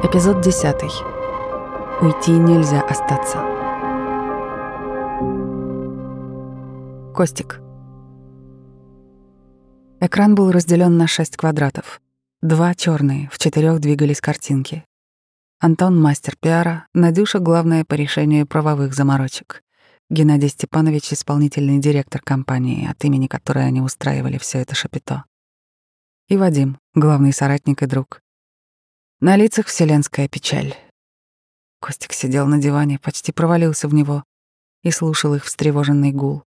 Эпизод 10. Уйти нельзя остаться. Костик. Экран был разделен на шесть квадратов. Два черные, в четырех двигались картинки. Антон — мастер пиара, Надюша — главная по решению правовых заморочек. Геннадий Степанович — исполнительный директор компании, от имени которой они устраивали все это шапито. И Вадим — главный соратник и друг. На лицах вселенская печаль. Костик сидел на диване, почти провалился в него и слушал их встревоженный гул.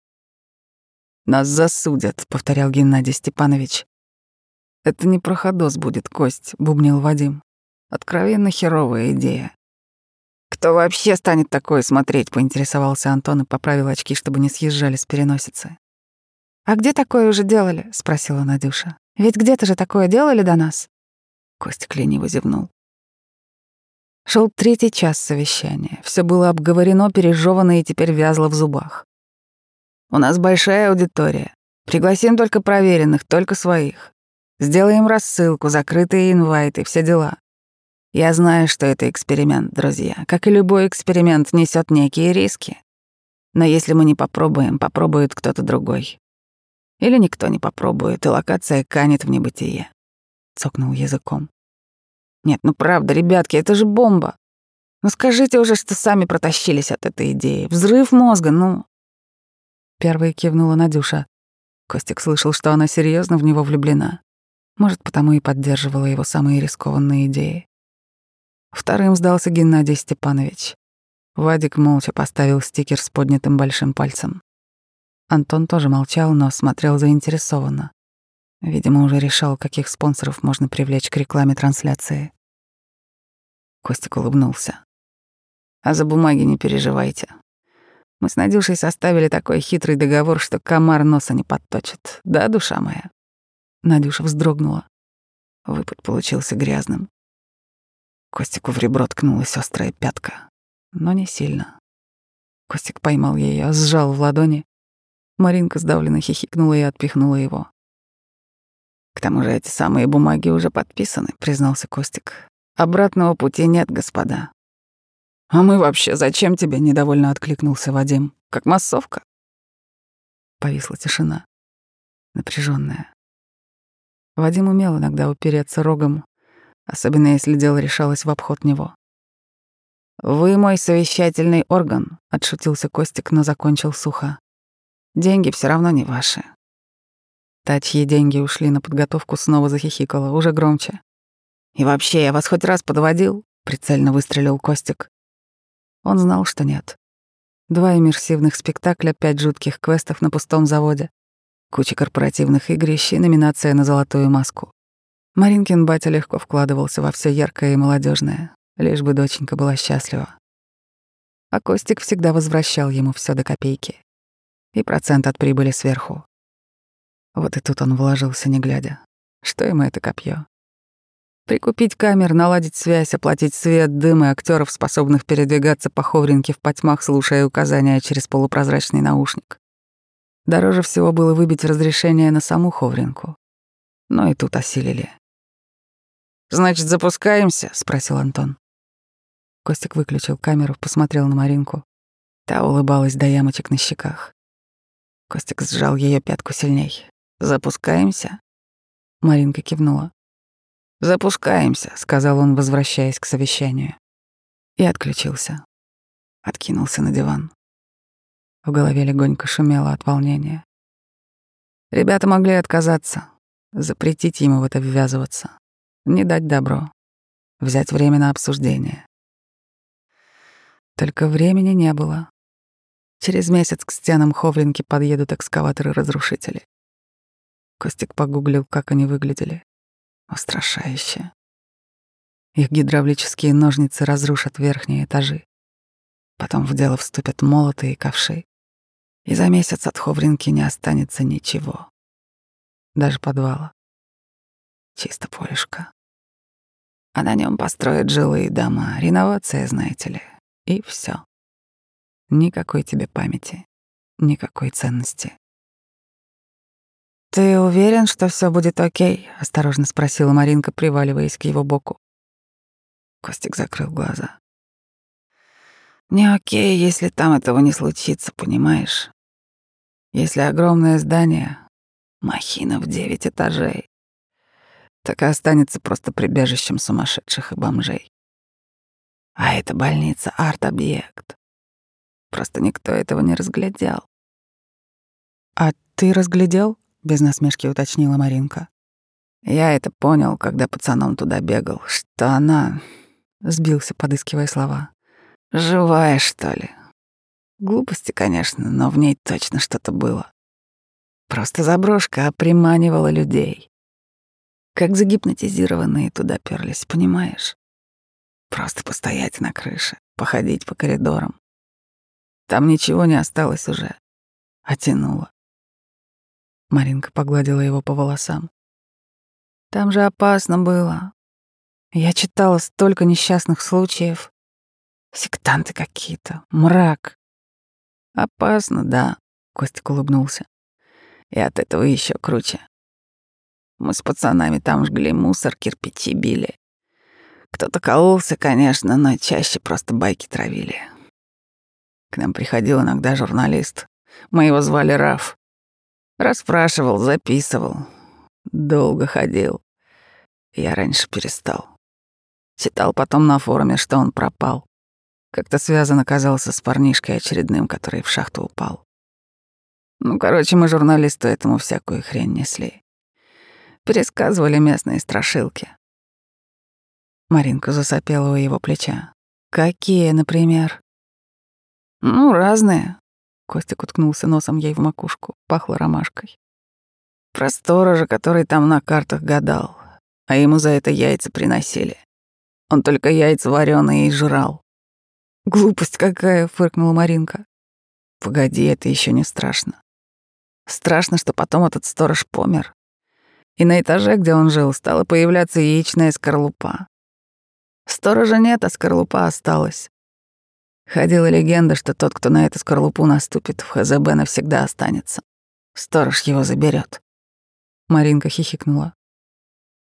«Нас засудят», — повторял Геннадий Степанович. «Это не проходос будет, Кость», — бубнил Вадим. «Откровенно херовая идея». «Кто вообще станет такое смотреть?» — поинтересовался Антон и поправил очки, чтобы не съезжали с переносицы. «А где такое уже делали?» — спросила Надюша. «Ведь где-то же такое делали до нас?» Костик лениво зевнул. Шел третий час совещания. Все было обговорено, пережевано и теперь вязло в зубах. У нас большая аудитория. Пригласим только проверенных, только своих. Сделаем рассылку, закрытые инвайты, все дела. Я знаю, что это эксперимент, друзья. Как и любой эксперимент, несет некие риски. Но если мы не попробуем, попробует кто-то другой. Или никто не попробует, и локация канет в небытие цокнул языком. Нет, ну правда, ребятки, это же бомба. Ну скажите уже, что сами протащились от этой идеи. Взрыв мозга, ну. Первой кивнула Надюша. Костик слышал, что она серьезно в него влюблена. Может, потому и поддерживала его самые рискованные идеи. Вторым сдался Геннадий Степанович. Вадик молча поставил стикер с поднятым большим пальцем. Антон тоже молчал, но смотрел заинтересованно. Видимо, уже решал, каких спонсоров можно привлечь к рекламе трансляции. Костик улыбнулся. А за бумаги не переживайте. Мы с Надюшей составили такой хитрый договор, что комар носа не подточит. Да, душа моя? Надюша вздрогнула. Выпад получился грязным. Костику в ребро ткнулась острая пятка, но не сильно. Костик поймал ее, сжал в ладони. Маринка сдавленно хихикнула и отпихнула его. К тому же эти самые бумаги уже подписаны, признался Костик. Обратного пути нет, господа. А мы вообще зачем тебе? недовольно откликнулся Вадим. Как массовка. Повисла тишина, напряженная. Вадим умел иногда упереться рогом, особенно если дело решалось в обход него. «Вы мой совещательный орган», — отшутился Костик, но закончил сухо. «Деньги все равно не ваши. Та, чьи деньги ушли на подготовку, снова захихикала, уже громче. «И вообще, я вас хоть раз подводил?» — прицельно выстрелил Костик. Он знал, что нет. Два иммерсивных спектакля, пять жутких квестов на пустом заводе, куча корпоративных игрищ и номинация на золотую маску. Маринкин батя легко вкладывался во все яркое и молодежное, лишь бы доченька была счастлива. А Костик всегда возвращал ему все до копейки. И процент от прибыли сверху. Вот и тут он вложился, не глядя. Что ему это копье? Прикупить камер, наладить связь, оплатить свет, дым и актеров, способных передвигаться по ховринке в потьмах, слушая указания через полупрозрачный наушник. Дороже всего было выбить разрешение на саму ховринку. Но и тут осилили. «Значит, запускаемся?» — спросил Антон. Костик выключил камеру, посмотрел на Маринку. Та улыбалась до ямочек на щеках. Костик сжал ее пятку сильней. Запускаемся? Маринка кивнула. Запускаемся, сказал он, возвращаясь к совещанию. И отключился. Откинулся на диван. В голове легонько шумело от волнения. Ребята могли отказаться, запретить ему в это ввязываться, не дать добро, взять время на обсуждение. Только времени не было. Через месяц к стенам Ховринки подъедут экскаваторы-разрушители. Костик погуглил, как они выглядели. Устрашающе. Их гидравлические ножницы разрушат верхние этажи. Потом в дело вступят молоты и ковши. И за месяц от Ховринки не останется ничего. Даже подвала. Чисто полюшка. А на нем построят жилые дома. Реновация, знаете ли. И все. Никакой тебе памяти, никакой ценности. «Ты уверен, что все будет окей?» — осторожно спросила Маринка, приваливаясь к его боку. Костик закрыл глаза. Не окей, если там этого не случится, понимаешь? Если огромное здание, махина в девять этажей, так и останется просто прибежищем сумасшедших и бомжей. А это больница — арт-объект. Просто никто этого не разглядел. «А ты разглядел?» — без насмешки уточнила Маринка. Я это понял, когда пацаном туда бегал, что она... Сбился, подыскивая слова. Живая, что ли? Глупости, конечно, но в ней точно что-то было. Просто заброшка приманивала людей. Как загипнотизированные туда перлись, понимаешь? Просто постоять на крыше, походить по коридорам. Там ничего не осталось уже. А тянуло. Маринка погладила его по волосам. Там же опасно было. Я читала столько несчастных случаев. Сектанты какие-то, мрак. Опасно, да, Костик улыбнулся. И от этого еще круче. Мы с пацанами там жгли мусор, кирпичи били. Кто-то кололся, конечно, но чаще просто байки травили. К нам приходил иногда журналист. Мы его звали Раф. Расспрашивал, записывал. Долго ходил. Я раньше перестал. Читал потом на форуме, что он пропал. Как-то связан оказался с парнишкой очередным, который в шахту упал. Ну, короче, мы журналисту этому всякую хрень несли. Пересказывали местные страшилки. Маринка засопела у его плеча. «Какие, например?» «Ну, разные». Костик уткнулся носом ей в макушку, пахло ромашкой. Про сторожа, который там на картах гадал, а ему за это яйца приносили. Он только яйца вареные и жрал. «Глупость какая!» — фыркнула Маринка. «Погоди, это еще не страшно. Страшно, что потом этот сторож помер. И на этаже, где он жил, стала появляться яичная скорлупа. Сторожа нет, а скорлупа осталась. Ходила легенда, что тот, кто на эту скорлупу наступит, в ХЗБ навсегда останется. Сторож его заберет. Маринка хихикнула.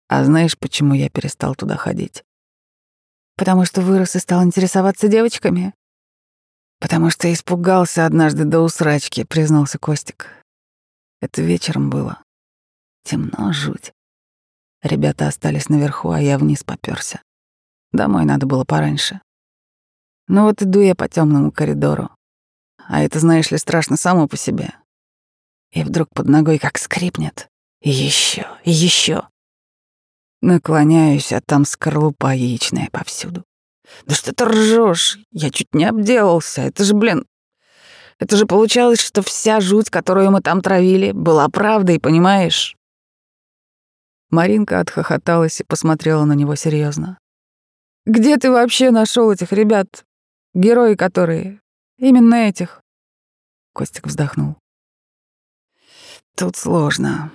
А знаешь, почему я перестал туда ходить? Потому что вырос и стал интересоваться девочками? Потому что испугался однажды до усрачки, признался Костик. Это вечером было. Темно, жуть. Ребята остались наверху, а я вниз попёрся. Домой надо было пораньше. Ну вот иду я по темному коридору. А это, знаешь ли, страшно само по себе. И вдруг под ногой как скрипнет. Еще, еще. Наклоняюсь, а там скорлупа яичная повсюду. Да что ты ржешь? Я чуть не обделался. Это же, блин, это же получалось, что вся жуть, которую мы там травили, была правдой, понимаешь? Маринка отхохоталась и посмотрела на него серьезно. Где ты вообще нашел этих ребят? Герои которые? Именно этих. Костик вздохнул. Тут сложно.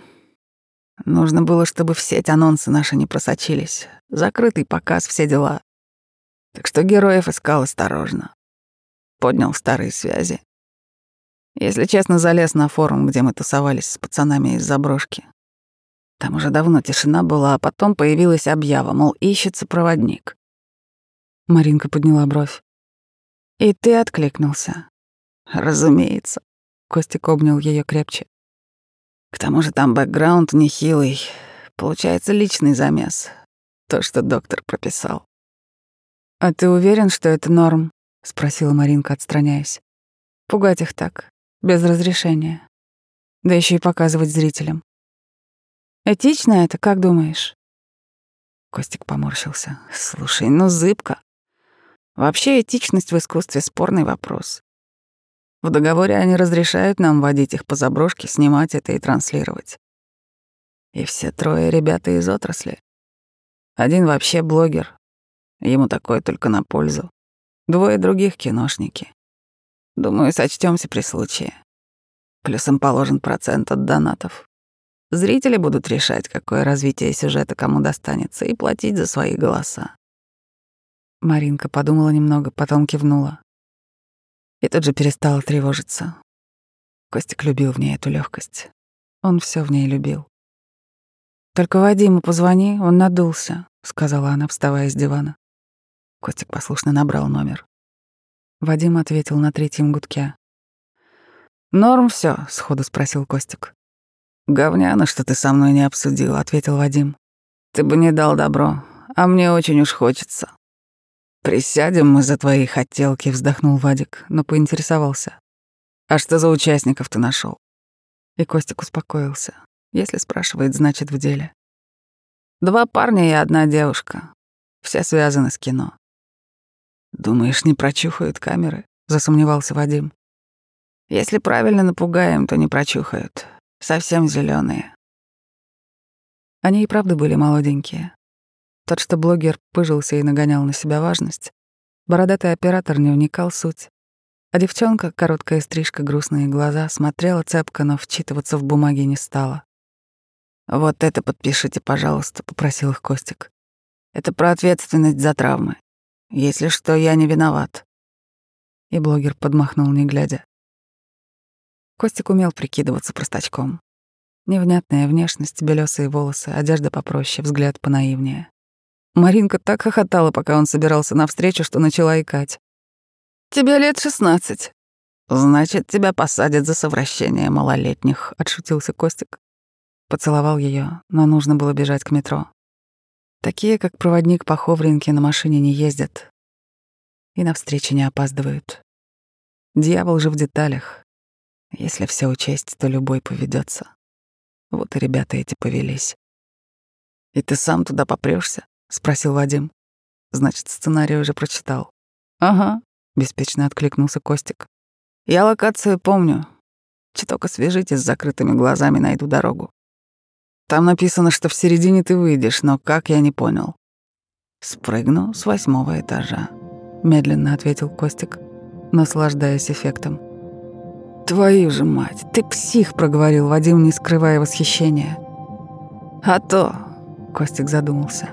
Нужно было, чтобы в сеть анонсы наши не просочились. Закрытый показ, все дела. Так что героев искал осторожно. Поднял старые связи. Если честно, залез на форум, где мы тусовались с пацанами из заброшки. Там уже давно тишина была, а потом появилась объява, мол, ищется проводник. Маринка подняла бровь. «И ты откликнулся?» «Разумеется». Костик обнял ее крепче. «К тому же там бэкграунд нехилый. Получается личный замес. То, что доктор прописал». «А ты уверен, что это норм?» — спросила Маринка, отстраняясь. «Пугать их так, без разрешения. Да еще и показывать зрителям. Этично это, как думаешь?» Костик поморщился. «Слушай, ну зыбко. Вообще этичность в искусстве — спорный вопрос. В договоре они разрешают нам водить их по заброшке, снимать это и транслировать. И все трое ребята из отрасли. Один вообще блогер. Ему такое только на пользу. Двое других — киношники. Думаю, сочтёмся при случае. Плюс им положен процент от донатов. Зрители будут решать, какое развитие сюжета кому достанется, и платить за свои голоса. Маринка подумала немного, потом кивнула. И тут же перестала тревожиться. Костик любил в ней эту легкость. Он все в ней любил. «Только Вадиму позвони, он надулся», — сказала она, вставая с дивана. Костик послушно набрал номер. Вадим ответил на третьем гудке. «Норм все, сходу спросил Костик. «Говняно, что ты со мной не обсудил», — ответил Вадим. «Ты бы не дал добро, а мне очень уж хочется». «Присядем мы за твои хотелки», — вздохнул Вадик, но поинтересовался. «А что за участников ты нашел? И Костик успокоился. Если спрашивает, значит в деле. «Два парня и одна девушка. Все связаны с кино». «Думаешь, не прочухают камеры?» — засомневался Вадим. «Если правильно напугаем, то не прочухают. Совсем зеленые. Они и правда были молоденькие. Тот, что блогер пыжился и нагонял на себя важность, бородатый оператор не уникал суть. А девчонка, короткая стрижка, грустные глаза, смотрела цепко, но вчитываться в бумаги не стала. «Вот это подпишите, пожалуйста», — попросил их Костик. «Это про ответственность за травмы. Если что, я не виноват». И блогер подмахнул, не глядя. Костик умел прикидываться простачком. Невнятная внешность, белесые волосы, одежда попроще, взгляд понаивнее. Маринка так хохотала, пока он собирался навстречу, что начала икать. «Тебе лет шестнадцать. Значит, тебя посадят за совращение малолетних», — отшутился Костик. Поцеловал ее, но нужно было бежать к метро. Такие, как проводник по Ховринке, на машине не ездят. И на встречи не опаздывают. Дьявол же в деталях. Если все учесть, то любой поведется. Вот и ребята эти повелись. «И ты сам туда попрешься? Спросил Вадим. Значит, сценарий уже прочитал. Ага, беспечно откликнулся Костик. Я локацию помню. Чуток освежите с закрытыми глазами найду дорогу. Там написано, что в середине ты выйдешь, но как я не понял. Спрыгну с восьмого этажа, медленно ответил Костик, наслаждаясь эффектом. Твою же мать, ты псих, проговорил Вадим, не скрывая восхищения. А то, Костик задумался.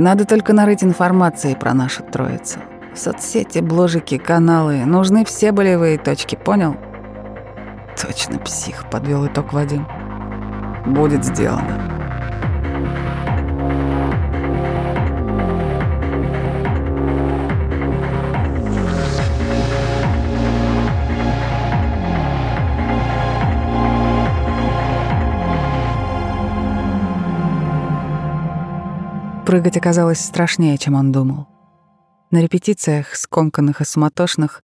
Надо только нарыть информации про нашу троицу. Соцсети, бложики, каналы. Нужны все болевые точки, понял? Точно псих, подвел итог Вадим. Будет сделано. Прыгать оказалось страшнее, чем он думал. На репетициях, скомканных и суматошных,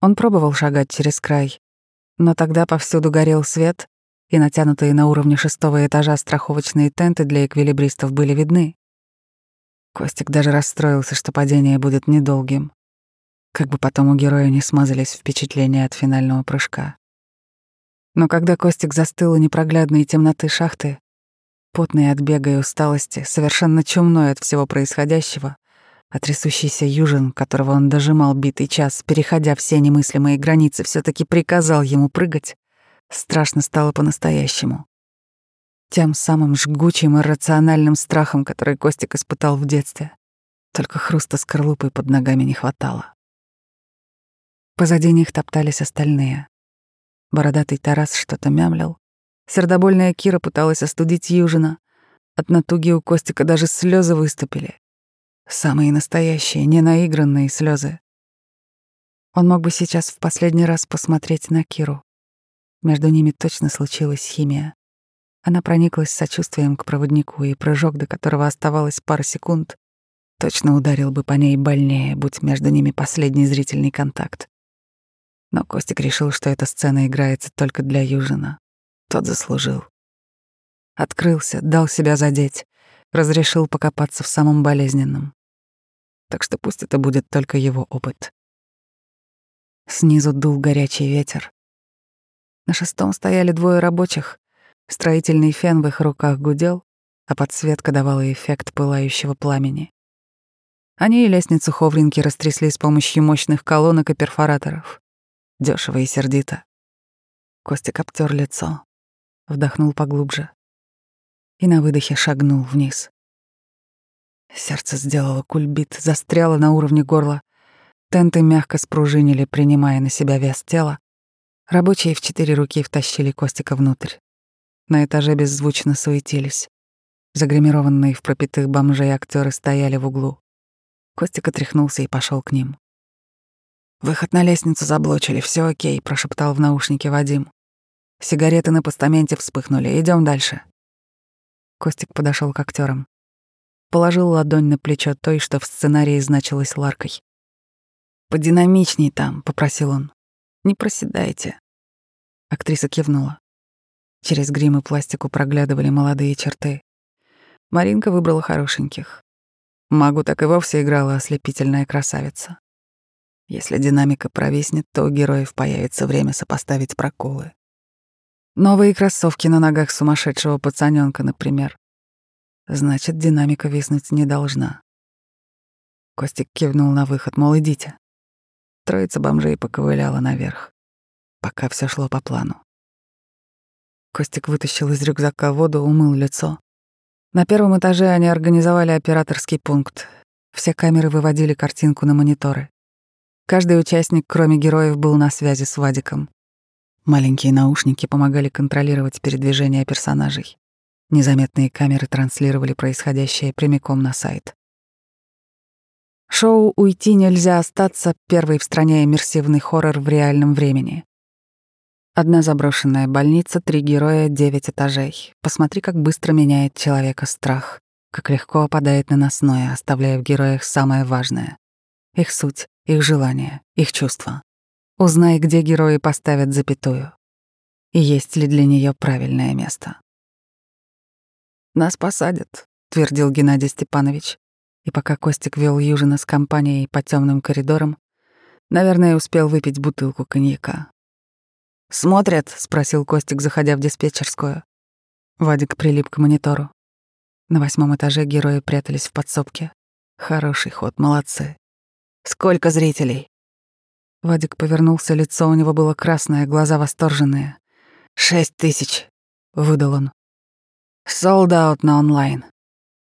он пробовал шагать через край, но тогда повсюду горел свет, и натянутые на уровне шестого этажа страховочные тенты для эквилибристов были видны. Костик даже расстроился, что падение будет недолгим. Как бы потом у героя не смазались впечатления от финального прыжка. Но когда Костик застыл у непроглядной темноты шахты, потный от бега и усталости, совершенно чумной от всего происходящего, а трясущийся Южин, которого он дожимал битый час, переходя все немыслимые границы, все таки приказал ему прыгать, страшно стало по-настоящему. Тем самым жгучим и рациональным страхом, который Костик испытал в детстве. Только хруста скорлупы под ногами не хватало. Позади них топтались остальные. Бородатый Тарас что-то мямлил, Сердобольная Кира пыталась остудить Южина. От натуги у Костика даже слезы выступили. Самые настоящие, не наигранные слезы. Он мог бы сейчас в последний раз посмотреть на Киру. Между ними точно случилась химия. Она прониклась сочувствием к проводнику, и прыжок, до которого оставалось пара секунд, точно ударил бы по ней больнее, будь между ними последний зрительный контакт. Но Костик решил, что эта сцена играется только для Южина. Тот заслужил. Открылся, дал себя задеть, разрешил покопаться в самом болезненном. Так что пусть это будет только его опыт. Снизу дул горячий ветер. На шестом стояли двое рабочих. Строительный фен в их руках гудел, а подсветка давала эффект пылающего пламени. Они и лестницу Ховринки растрясли с помощью мощных колонок и перфораторов. Дёшево и сердито. Костик обтер лицо вдохнул поглубже и на выдохе шагнул вниз. Сердце сделало кульбит, застряло на уровне горла. Тенты мягко спружинили, принимая на себя вес тела. Рабочие в четыре руки втащили Костика внутрь. На этаже беззвучно суетились. Загримированные в пропитых бомжей актеры стояли в углу. Костик отряхнулся и пошел к ним. «Выход на лестницу заблочили, все окей», — прошептал в наушнике Вадим. «Сигареты на постаменте вспыхнули, идем дальше». Костик подошел к актерам. Положил ладонь на плечо той, что в сценарии значилась Ларкой. «Подинамичней там», — попросил он. «Не проседайте». Актриса кивнула. Через грим и пластику проглядывали молодые черты. Маринка выбрала хорошеньких. Магу так и вовсе играла ослепительная красавица. Если динамика провиснет, то у героев появится время сопоставить проколы. Новые кроссовки на ногах сумасшедшего пацаненка, например. Значит, динамика виснуть не должна. Костик кивнул на выход, мол, идите. Троица бомжей поковыляла наверх, пока все шло по плану. Костик вытащил из рюкзака воду, умыл лицо. На первом этаже они организовали операторский пункт. Все камеры выводили картинку на мониторы. Каждый участник, кроме героев, был на связи с Вадиком. Маленькие наушники помогали контролировать передвижение персонажей. Незаметные камеры транслировали происходящее прямиком на сайт. Шоу «Уйти нельзя остаться» — первый в стране иммерсивный хоррор в реальном времени. Одна заброшенная больница, три героя, девять этажей. Посмотри, как быстро меняет человека страх, как легко опадает наносное, оставляя в героях самое важное — их суть, их желания, их чувства. Узнай, где герои поставят запятую. И есть ли для нее правильное место. «Нас посадят», — твердил Геннадий Степанович. И пока Костик вел Южина с компанией по темным коридорам, наверное, успел выпить бутылку коньяка. «Смотрят?» — спросил Костик, заходя в диспетчерскую. Вадик прилип к монитору. На восьмом этаже герои прятались в подсобке. Хороший ход, молодцы. Сколько зрителей?» Вадик повернулся, лицо у него было красное, глаза восторженные. «Шесть тысяч», — выдал он. «Sold out на онлайн.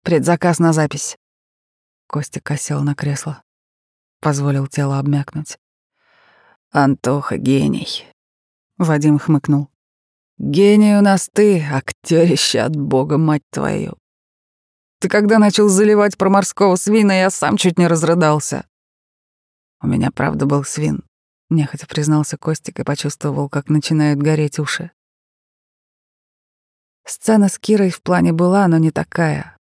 Предзаказ на запись». Костик осел на кресло. Позволил тело обмякнуть. «Антоха гений», — Вадим хмыкнул. «Гений у нас ты, актёрище от бога, мать твою. Ты когда начал заливать про морского свина, я сам чуть не разрыдался. У меня, правда, был свин. Нехотя признался Костик и почувствовал, как начинают гореть уши. Сцена с Кирой в плане была, но не такая.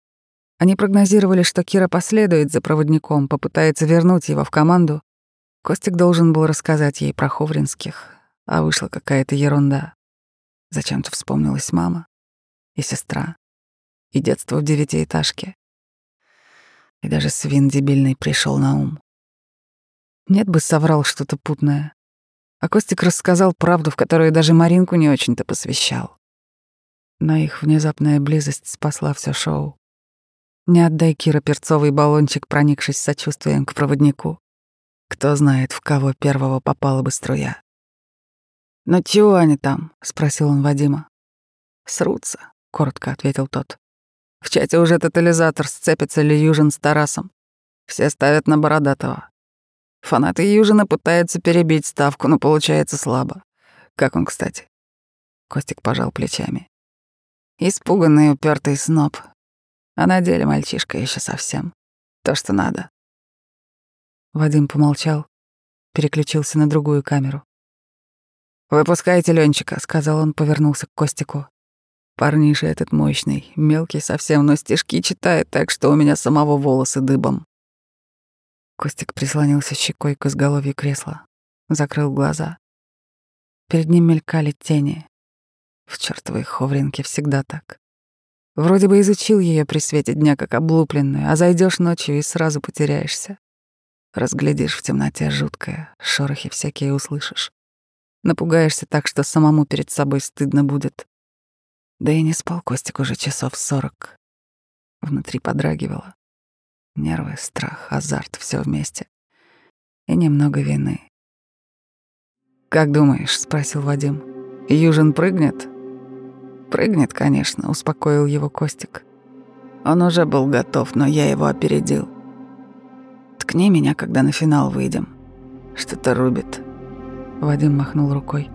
Они прогнозировали, что Кира последует за проводником, попытается вернуть его в команду. Костик должен был рассказать ей про Ховринских, а вышла какая-то ерунда. Зачем-то вспомнилась мама и сестра, и детство в девятиэтажке. И даже свин дебильный пришел на ум. Нет бы соврал что-то путное. А Костик рассказал правду, в которую даже Маринку не очень-то посвящал. Но их внезапная близость спасла все шоу. Не отдай Кира перцовый баллончик, проникшись сочувствием к проводнику. Кто знает, в кого первого попала бы струя. «Ну чего они там?» — спросил он Вадима. «Срутся», — коротко ответил тот. «В чате уже тотализатор, сцепится ли Южин с Тарасом. Все ставят на Бородатого. Фанаты Южина пытаются перебить ставку, но получается слабо. Как он, кстати? Костик пожал плечами. Испуганный, упертый сноб. А на деле мальчишка еще совсем. То, что надо. Вадим помолчал, переключился на другую камеру. «Выпускайте Ленчика», — сказал он, повернулся к Костику. Парниша этот мощный, мелкий совсем, но стишки читает так, что у меня самого волосы дыбом. Костик прислонился щекой к изголовью кресла, закрыл глаза. Перед ним мелькали тени. В чертовой ховринке всегда так. Вроде бы изучил ее при свете дня как облупленную, а зайдешь ночью и сразу потеряешься. Разглядишь в темноте жуткое, шорохи всякие услышишь. Напугаешься так, что самому перед собой стыдно будет. Да и не спал Костик уже часов сорок. Внутри подрагивало. Нервы, страх, азарт — все вместе. И немного вины. «Как думаешь?» — спросил Вадим. «Южин прыгнет?» «Прыгнет, конечно», — успокоил его Костик. Он уже был готов, но я его опередил. «Ткни меня, когда на финал выйдем. Что-то рубит». Вадим махнул рукой.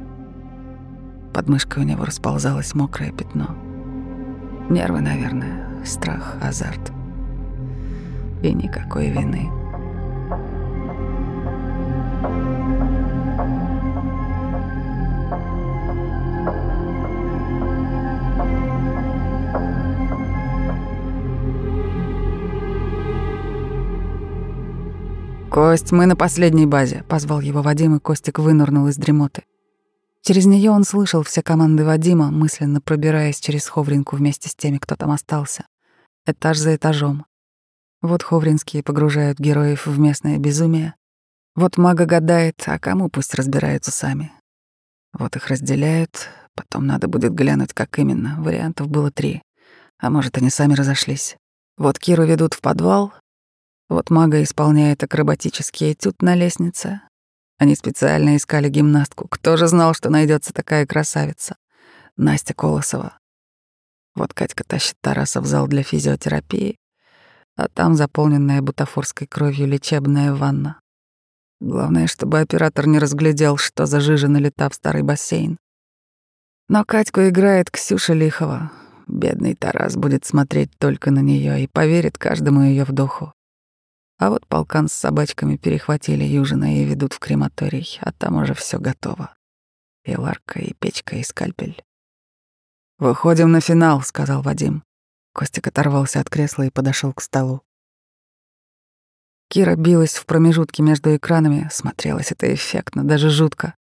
Под мышкой у него расползалось мокрое пятно. Нервы, наверное, страх, азарт и никакой вины. «Кость, мы на последней базе», — позвал его Вадим, и Костик вынырнул из дремоты. Через нее он слышал все команды Вадима, мысленно пробираясь через ховринку вместе с теми, кто там остался. Этаж за этажом. Вот Ховринские погружают героев в местное безумие. Вот мага гадает, а кому пусть разбираются сами. Вот их разделяют, потом надо будет глянуть, как именно. Вариантов было три. А может, они сами разошлись. Вот Киру ведут в подвал, вот мага исполняет акробатический этюд на лестнице, они специально искали гимнастку. Кто же знал, что найдется такая красавица? Настя Колосова. Вот Катька тащит Тараса в зал для физиотерапии, а там заполненная бутафорской кровью лечебная ванна. Главное, чтобы оператор не разглядел, что за жижа налета в старый бассейн. Но Катьку играет Ксюша Лихова. Бедный Тарас будет смотреть только на нее и поверит каждому ее вдоху. А вот полкан с собачками перехватили Южина и ведут в крематорий, а там уже все готово. И ларка, и печка, и скальпель. «Выходим на финал», — сказал Вадим. Костик оторвался от кресла и подошел к столу. Кира билась в промежутке между экранами, смотрелось это эффектно, даже жутко.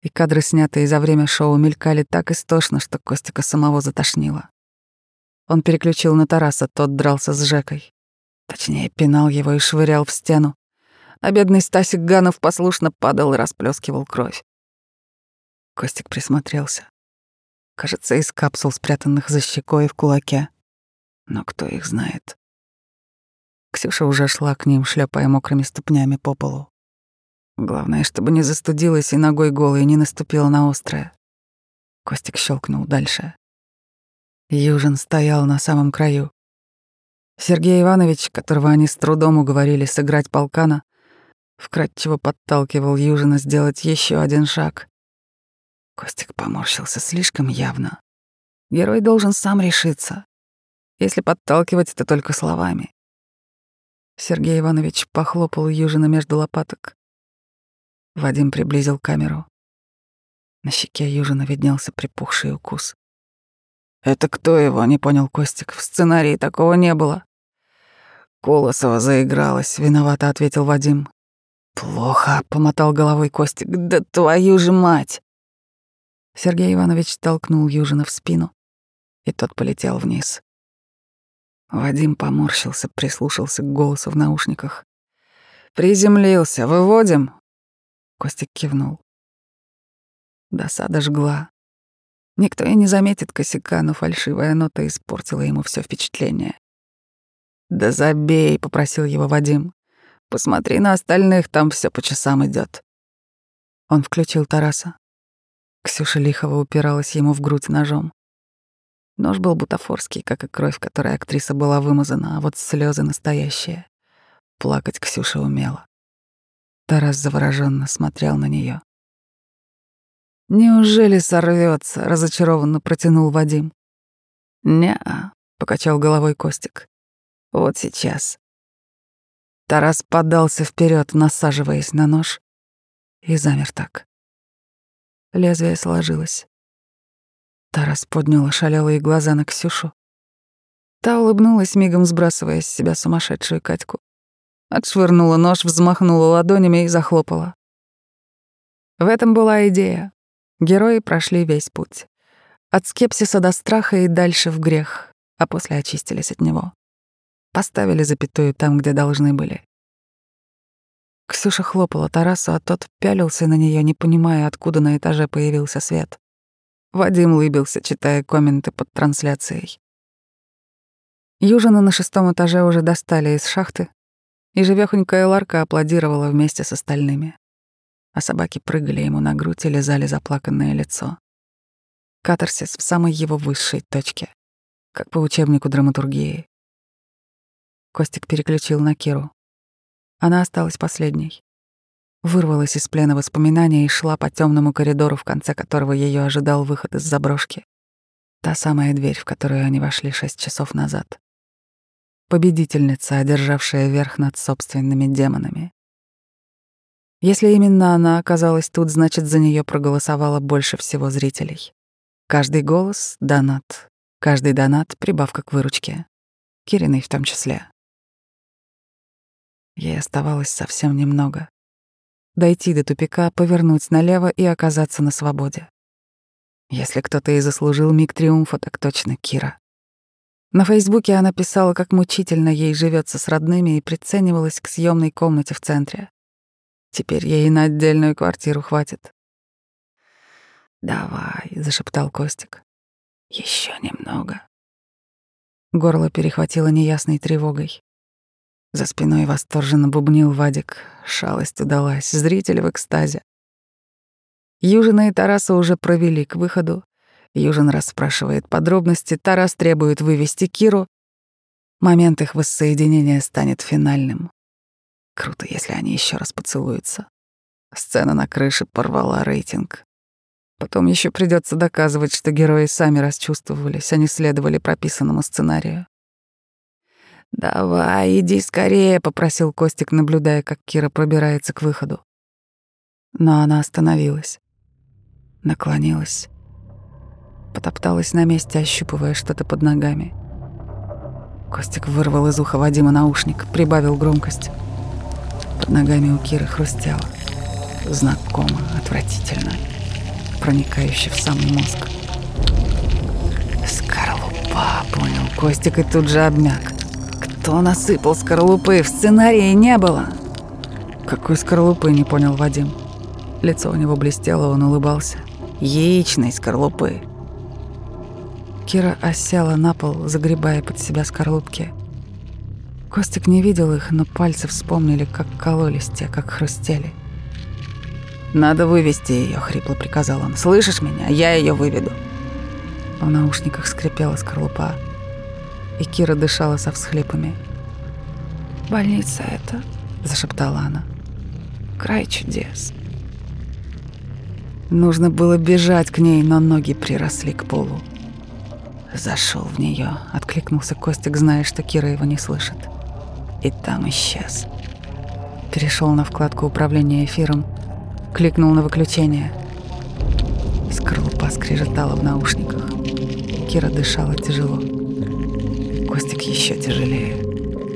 И кадры, снятые за время шоу, мелькали так истошно, что Костика самого затошнило. Он переключил на Тараса, тот дрался с Жекой. Точнее, пинал его и швырял в стену. А бедный Стасик Ганов послушно падал и расплескивал кровь. Костик присмотрелся. Кажется, из капсул, спрятанных за щекой в кулаке. Но кто их знает? Ксюша уже шла к ним, шлепая мокрыми ступнями по полу. Главное, чтобы не застудилась и ногой голой не наступила на острое. Костик щелкнул дальше. Южин стоял на самом краю. Сергей Иванович, которого они с трудом уговорили сыграть полкана, вкратчиво подталкивал Южина сделать еще один шаг. Костик поморщился слишком явно. Герой должен сам решиться. Если подталкивать, это только словами. Сергей Иванович похлопал Южина между лопаток. Вадим приблизил камеру. На щеке Южина виднелся припухший укус. «Это кто его?» — не понял Костик. «В сценарии такого не было». «Колосова заигралась», — виновато ответил Вадим. «Плохо», — помотал головой Костик. «Да твою же мать!» Сергей Иванович толкнул Южина в спину, и тот полетел вниз. Вадим поморщился, прислушался к голосу в наушниках. «Приземлился, выводим?» Костик кивнул. Досада жгла. Никто и не заметит косяка, но фальшивая нота испортила ему все впечатление. «Да забей», — попросил его Вадим. «Посмотри на остальных, там все по часам идет. Он включил Тараса. Ксюша Лихова упиралась ему в грудь ножом. Нож был бутафорский, как и кровь, которой актриса была вымазана, а вот слезы настоящие. Плакать Ксюша умела. Тарас завороженно смотрел на нее. «Неужели сорвется? разочарованно протянул Вадим. «Не-а», покачал головой Костик. «Вот сейчас». Тарас подался вперед, насаживаясь на нож, и замер так. Лезвие сложилось. Тарас поднял ошалелые глаза на Ксюшу. Та улыбнулась, мигом сбрасывая с себя сумасшедшую Катьку. Отшвырнула нож, взмахнула ладонями и захлопала. В этом была идея. Герои прошли весь путь. От скепсиса до страха и дальше в грех, а после очистились от него. Поставили запятую там, где должны были. Ксюша хлопала Тарасу, а тот пялился на нее, не понимая, откуда на этаже появился свет. Вадим улыбился, читая комменты под трансляцией. Южина на шестом этаже уже достали из шахты, и живёхонькая Ларка аплодировала вместе с остальными а собаки прыгали ему на грудь и лизали заплаканное лицо. Катарсис в самой его высшей точке, как по учебнику драматургии. Костик переключил на Киру. Она осталась последней. Вырвалась из плена воспоминания и шла по темному коридору, в конце которого ее ожидал выход из заброшки. Та самая дверь, в которую они вошли шесть часов назад. Победительница, одержавшая верх над собственными демонами. Если именно она оказалась тут, значит, за нее проголосовало больше всего зрителей. Каждый голос — донат. Каждый донат — прибавка к выручке. Кириной в том числе. Ей оставалось совсем немного. Дойти до тупика, повернуть налево и оказаться на свободе. Если кто-то и заслужил миг триумфа, так точно Кира. На Фейсбуке она писала, как мучительно ей живется с родными и приценивалась к съемной комнате в центре. Теперь ей на отдельную квартиру хватит. «Давай», — зашептал Костик. Еще немного». Горло перехватило неясной тревогой. За спиной восторженно бубнил Вадик. Шалость удалась, зритель в экстазе. Южина и Тараса уже провели к выходу. Южин расспрашивает подробности, Тарас требует вывести Киру. Момент их воссоединения станет финальным. Круто, если они еще раз поцелуются. Сцена на крыше порвала рейтинг. Потом еще придется доказывать, что герои сами расчувствовались, а не следовали прописанному сценарию. «Давай, иди скорее», — попросил Костик, наблюдая, как Кира пробирается к выходу. Но она остановилась, наклонилась, потопталась на месте, ощупывая что-то под ногами. Костик вырвал из уха Вадима наушник, прибавил громкость. Под ногами у Киры хрустело. Знакомо, отвратительно проникающий в самый мозг. «Скорлупа», — понял Костик и тут же обмяк. «Кто насыпал скорлупы? В сценарии не было!» «Какой скорлупы?» — не понял Вадим. Лицо у него блестело, он улыбался. «Яичной скорлупы!» Кира осела на пол, загребая под себя скорлупки. Костик не видел их, но пальцы вспомнили, как кололись те, как хрустели. «Надо вывести ее, хрипло приказал он. «Слышишь меня? Я ее выведу». В наушниках скрипела скорлупа, и Кира дышала со всхлипами. «Больница это», — зашептала она. «Край чудес». Нужно было бежать к ней, но ноги приросли к полу. Зашел в нее, откликнулся Костик, зная, что Кира его не слышит. И там исчез. Перешел на вкладку управления эфиром — кликнул на выключение. Скорлупа скрежетала в наушниках. Кира дышала тяжело. Костик еще тяжелее.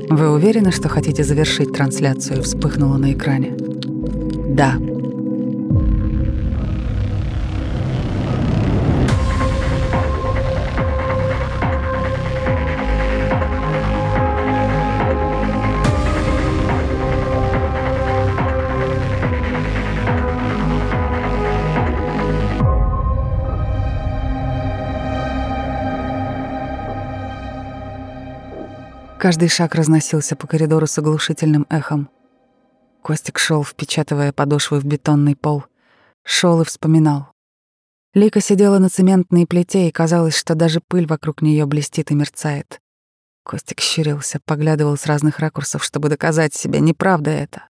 «Вы уверены, что хотите завершить трансляцию?» Вспыхнула на экране. «Да», Каждый шаг разносился по коридору с оглушительным эхом. Костик шел, впечатывая подошвы в бетонный пол. Шел и вспоминал. Лика сидела на цементной плите, и казалось, что даже пыль вокруг нее блестит и мерцает. Костик щурился, поглядывал с разных ракурсов, чтобы доказать себе, неправда это.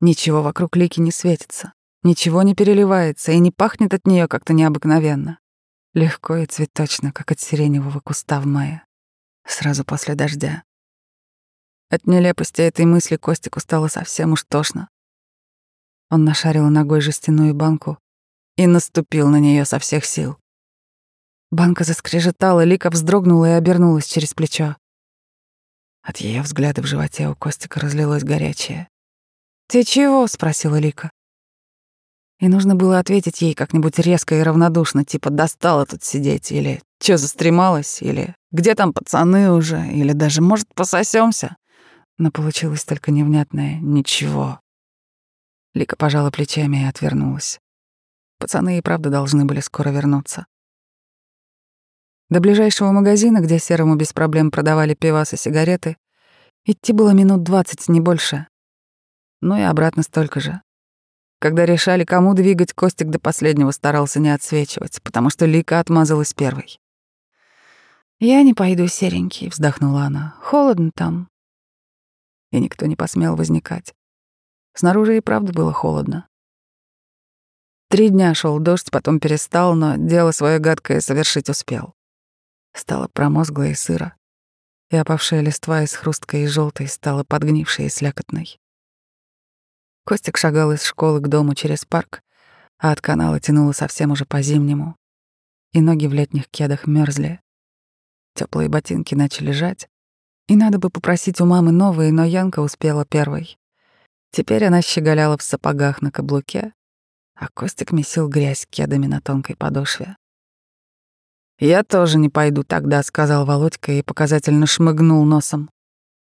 Ничего вокруг Лики не светится, ничего не переливается и не пахнет от нее как-то необыкновенно. Легко и цветочно, как от сиреневого куста в мае. Сразу после дождя. От нелепости этой мысли Костику стало совсем уж тошно. Он нашарил ногой жестяную банку и наступил на нее со всех сил. Банка заскрежетала, Лика вздрогнула и обернулась через плечо. От ее взгляда в животе у Костика разлилось горячее. «Ты чего?» — спросила Лика. И нужно было ответить ей как-нибудь резко и равнодушно, типа «достало тут сидеть» или «чё застремалась» или «где там пацаны уже» или даже «может, пососемся но получилось только невнятное «ничего». Лика пожала плечами и отвернулась. Пацаны и правда должны были скоро вернуться. До ближайшего магазина, где серому без проблем продавали пивас и сигареты, идти было минут двадцать, не больше. Ну и обратно столько же. Когда решали, кому двигать, Костик до последнего старался не отсвечивать, потому что Лика отмазалась первой. «Я не пойду, серенький», — вздохнула она. «Холодно там и никто не посмел возникать. Снаружи и правда было холодно. Три дня шел дождь, потом перестал, но дело свое гадкое совершить успел. Стало промозгло и сыро, и опавшая листва из хрусткой и желтой стала подгнившей и слякотной. Костик шагал из школы к дому через парк, а от канала тянуло совсем уже по-зимнему, и ноги в летних кедах мерзли. Теплые ботинки начали жать, И надо бы попросить у мамы новые, но Янка успела первой. Теперь она щеголяла в сапогах на каблуке, а Костик месил грязь кедами на тонкой подошве. «Я тоже не пойду тогда», — сказал Володька и показательно шмыгнул носом.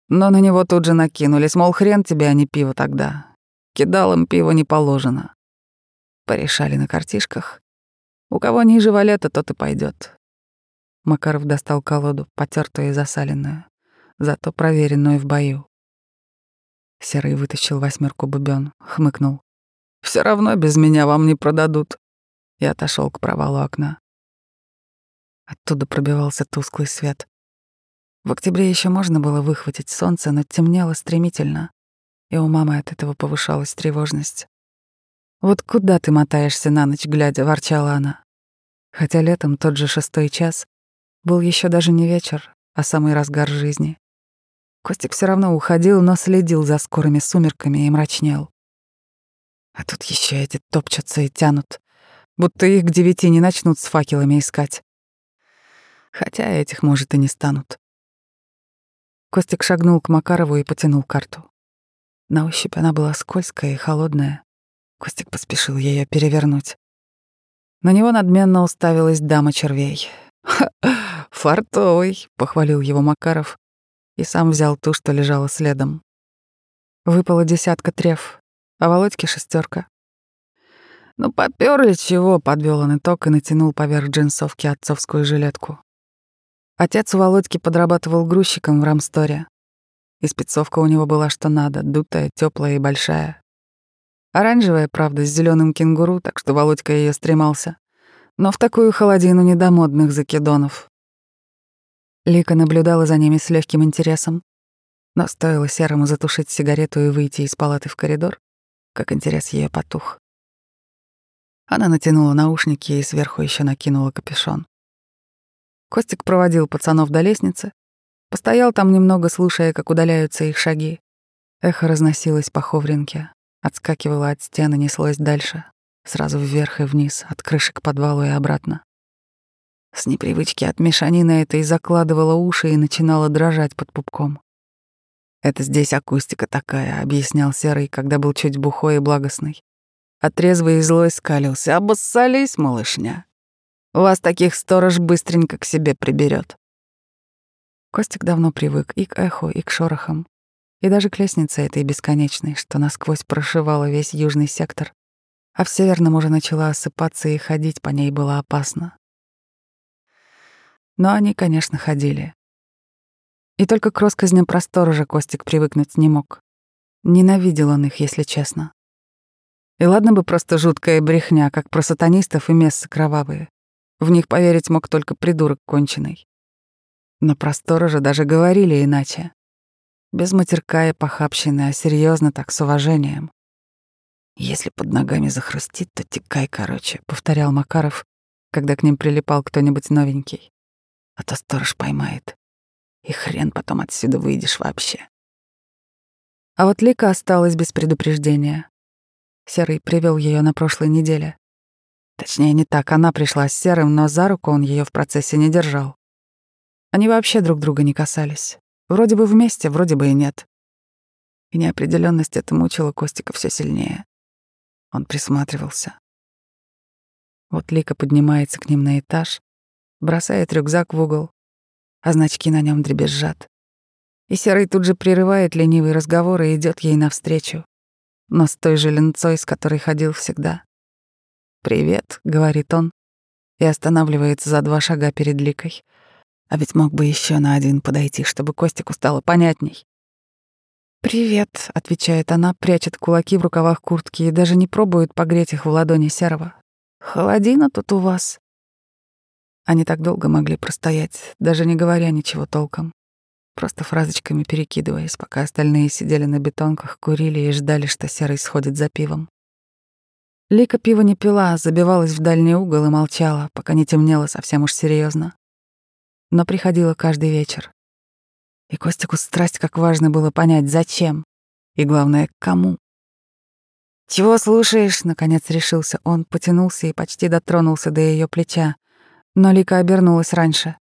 Но на него тут же накинулись, мол, хрен тебе, а не пиво тогда. Кидалам пиво не положено. Порешали на картишках. У кого ниже валета, тот и пойдет. Макаров достал колоду, потертую и засаленную, зато проверенную в бою. Серый вытащил восьмерку бубен, хмыкнул. Все равно без меня вам не продадут. И отошел к провалу окна. Оттуда пробивался тусклый свет. В октябре еще можно было выхватить солнце, но темнело стремительно, и у мамы от этого повышалась тревожность. «Вот куда ты мотаешься на ночь, глядя?» — ворчала она. Хотя летом тот же шестой час был еще даже не вечер, а самый разгар жизни. Костик все равно уходил, но следил за скорыми сумерками и мрачнел. А тут еще эти топчутся и тянут, будто их к девяти не начнут с факелами искать. Хотя этих, может, и не станут. Костик шагнул к Макарову и потянул карту. На ощупь она была скользкая и холодная. Костик поспешил ее перевернуть. На него надменно уставилась дама червей. «Фартовый», — похвалил его Макаров и сам взял ту, что лежала следом. Выпала десятка треф, а Володьке шестерка. «Ну, попёрли чего?» — подвёл он итог и натянул поверх джинсовки отцовскую жилетку. Отец у Володьки подрабатывал грузчиком в Рамсторе. И спецовка у него была что надо, дутая, теплая и большая. Оранжевая, правда, с зеленым кенгуру, так что Володька ее стремался. Но в такую холодину не до модных закидонов. Лика наблюдала за ними с легким интересом. Но стоило Серому затушить сигарету и выйти из палаты в коридор, как интерес ее потух. Она натянула наушники и сверху еще накинула капюшон. Костик проводил пацанов до лестницы, постоял там немного, слушая, как удаляются их шаги. Эхо разносилось по ховринке, отскакивало от стены, неслось дальше, сразу вверх и вниз, от крыши к подвалу и обратно. С непривычки от мешанины это и закладывало уши и начинало дрожать под пупком. «Это здесь акустика такая», — объяснял Серый, когда был чуть бухой и благостный. Отрезвый и злой скалился. «Обоссались, малышня. Вас таких сторож быстренько к себе приберет. Костик давно привык и к эху, и к шорохам, и даже к лестнице этой бесконечной, что насквозь прошивала весь южный сектор, а в северном уже начала осыпаться, и ходить по ней было опасно. Но они, конечно, ходили. И только к россказням про сторожа Костик привыкнуть не мог. Ненавидел он их, если честно. И ладно бы просто жуткая брехня, как про сатанистов и мессы кровавые. В них поверить мог только придурок конченый. Но про сторожа даже говорили иначе. Без матерка и похабщины, а серьезно так, с уважением. «Если под ногами захрустит, то текай, короче», — повторял Макаров, когда к ним прилипал кто-нибудь новенький. «А то сторож поймает. И хрен потом отсюда выйдешь вообще». А вот Лика осталась без предупреждения. Серый привел ее на прошлой неделе. Точнее, не так, она пришла с Серым, но за руку он ее в процессе не держал. Они вообще друг друга не касались. Вроде бы вместе, вроде бы и нет. И неопределенность это мучила Костика все сильнее. Он присматривался. Вот Лика поднимается к ним на этаж, бросает рюкзак в угол, а значки на нем дребезжат. И Серый тут же прерывает ленивый разговор и идет ей навстречу, но с той же ленцой, с которой ходил всегда. «Привет», — говорит он, и останавливается за два шага перед Ликой. А ведь мог бы еще на один подойти, чтобы Костику стало понятней. «Привет», — отвечает она, прячет кулаки в рукавах куртки и даже не пробует погреть их в ладони Серого. «Холодина тут у вас». Они так долго могли простоять, даже не говоря ничего толком, просто фразочками перекидываясь, пока остальные сидели на бетонках, курили и ждали, что Серый сходит за пивом. Лика пиво не пила, забивалась в дальний угол и молчала, пока не темнело совсем уж серьезно. Но приходила каждый вечер. И Костику страсть как важно было понять, зачем. И главное, кому. «Чего слушаешь?» — наконец решился он, потянулся и почти дотронулся до ее плеча. Но Лика обернулась раньше.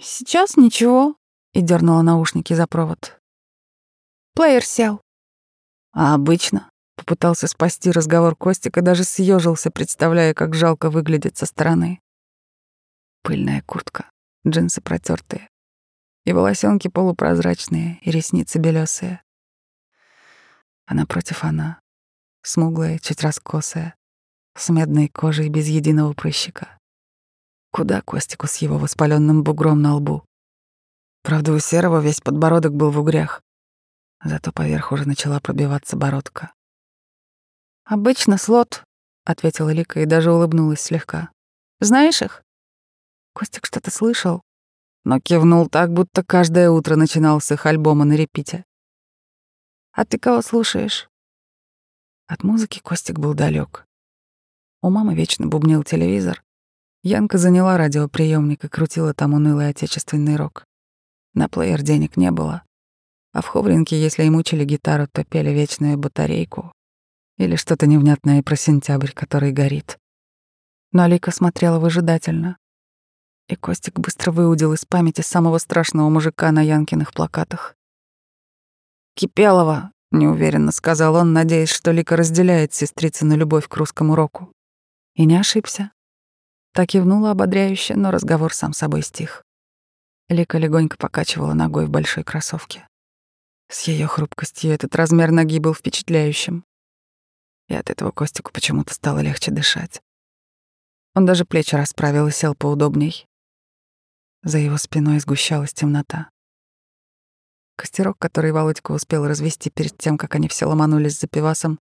«Сейчас ничего». и дернула наушники за провод. Плеер сел. А обычно попытался спасти разговор Костик и даже съежился, представляя, как жалко выглядит со стороны. Пыльная куртка, джинсы протертые, и волосенки полупрозрачные, и ресницы белесые. А напротив она, смуглая, чуть раскосая, с медной кожей без единого прыщика. Куда Костику с его воспаленным бугром на лбу? Правда, у Серого весь подбородок был в угрях. Зато поверх уже начала пробиваться бородка. «Обычно слот», — ответила Лика и даже улыбнулась слегка. «Знаешь их?» Костик что-то слышал, но кивнул так, будто каждое утро начинал с их альбома на репите. «А ты кого слушаешь?» От музыки Костик был далек. У мамы вечно бубнил телевизор. Янка заняла радиоприемник и крутила там унылый отечественный рок. На плеер денег не было. А в Ховринке, если им учили гитару, то пели вечную батарейку или что-то невнятное про сентябрь, который горит. Но Алика смотрела выжидательно. И Костик быстро выудил из памяти самого страшного мужика на Янкиных плакатах. «Кипелова», — неуверенно сказал он, надеясь, что Лика разделяет сестрицыну любовь к русскому року. И не ошибся. Так кивнула ободряюще, но разговор сам собой стих. Лика легонько покачивала ногой в большой кроссовке. С ее хрупкостью этот размер ноги был впечатляющим. И от этого Костику почему-то стало легче дышать. Он даже плечи расправил и сел поудобней. За его спиной сгущалась темнота. Костерок, который Володька успел развести перед тем, как они все ломанулись за пивасом,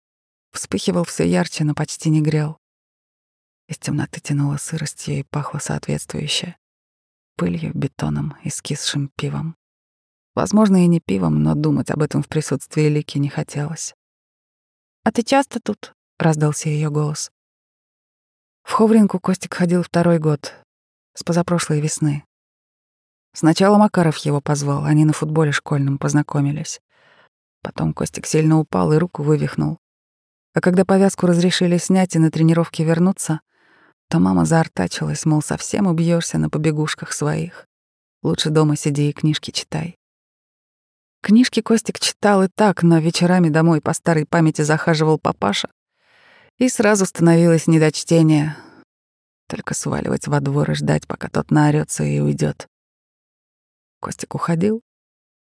вспыхивал все ярче, но почти не грел. Из темноты тянуло сыростью и пахло соответствующе. Пылью, бетоном и скисшим пивом. Возможно, и не пивом, но думать об этом в присутствии Лики не хотелось. «А ты часто тут?» — раздался ее голос. В Ховринку Костик ходил второй год, с позапрошлой весны. Сначала Макаров его позвал, они на футболе школьном познакомились. Потом Костик сильно упал и руку вывихнул. А когда повязку разрешили снять и на тренировке вернуться, то мама заортачилась, мол, совсем убьешься на побегушках своих. Лучше дома сиди и книжки читай. Книжки Костик читал и так, но вечерами домой по старой памяти захаживал папаша, и сразу становилось не до чтения. Только сваливать во двор и ждать, пока тот наорётся и уйдет. Костик уходил,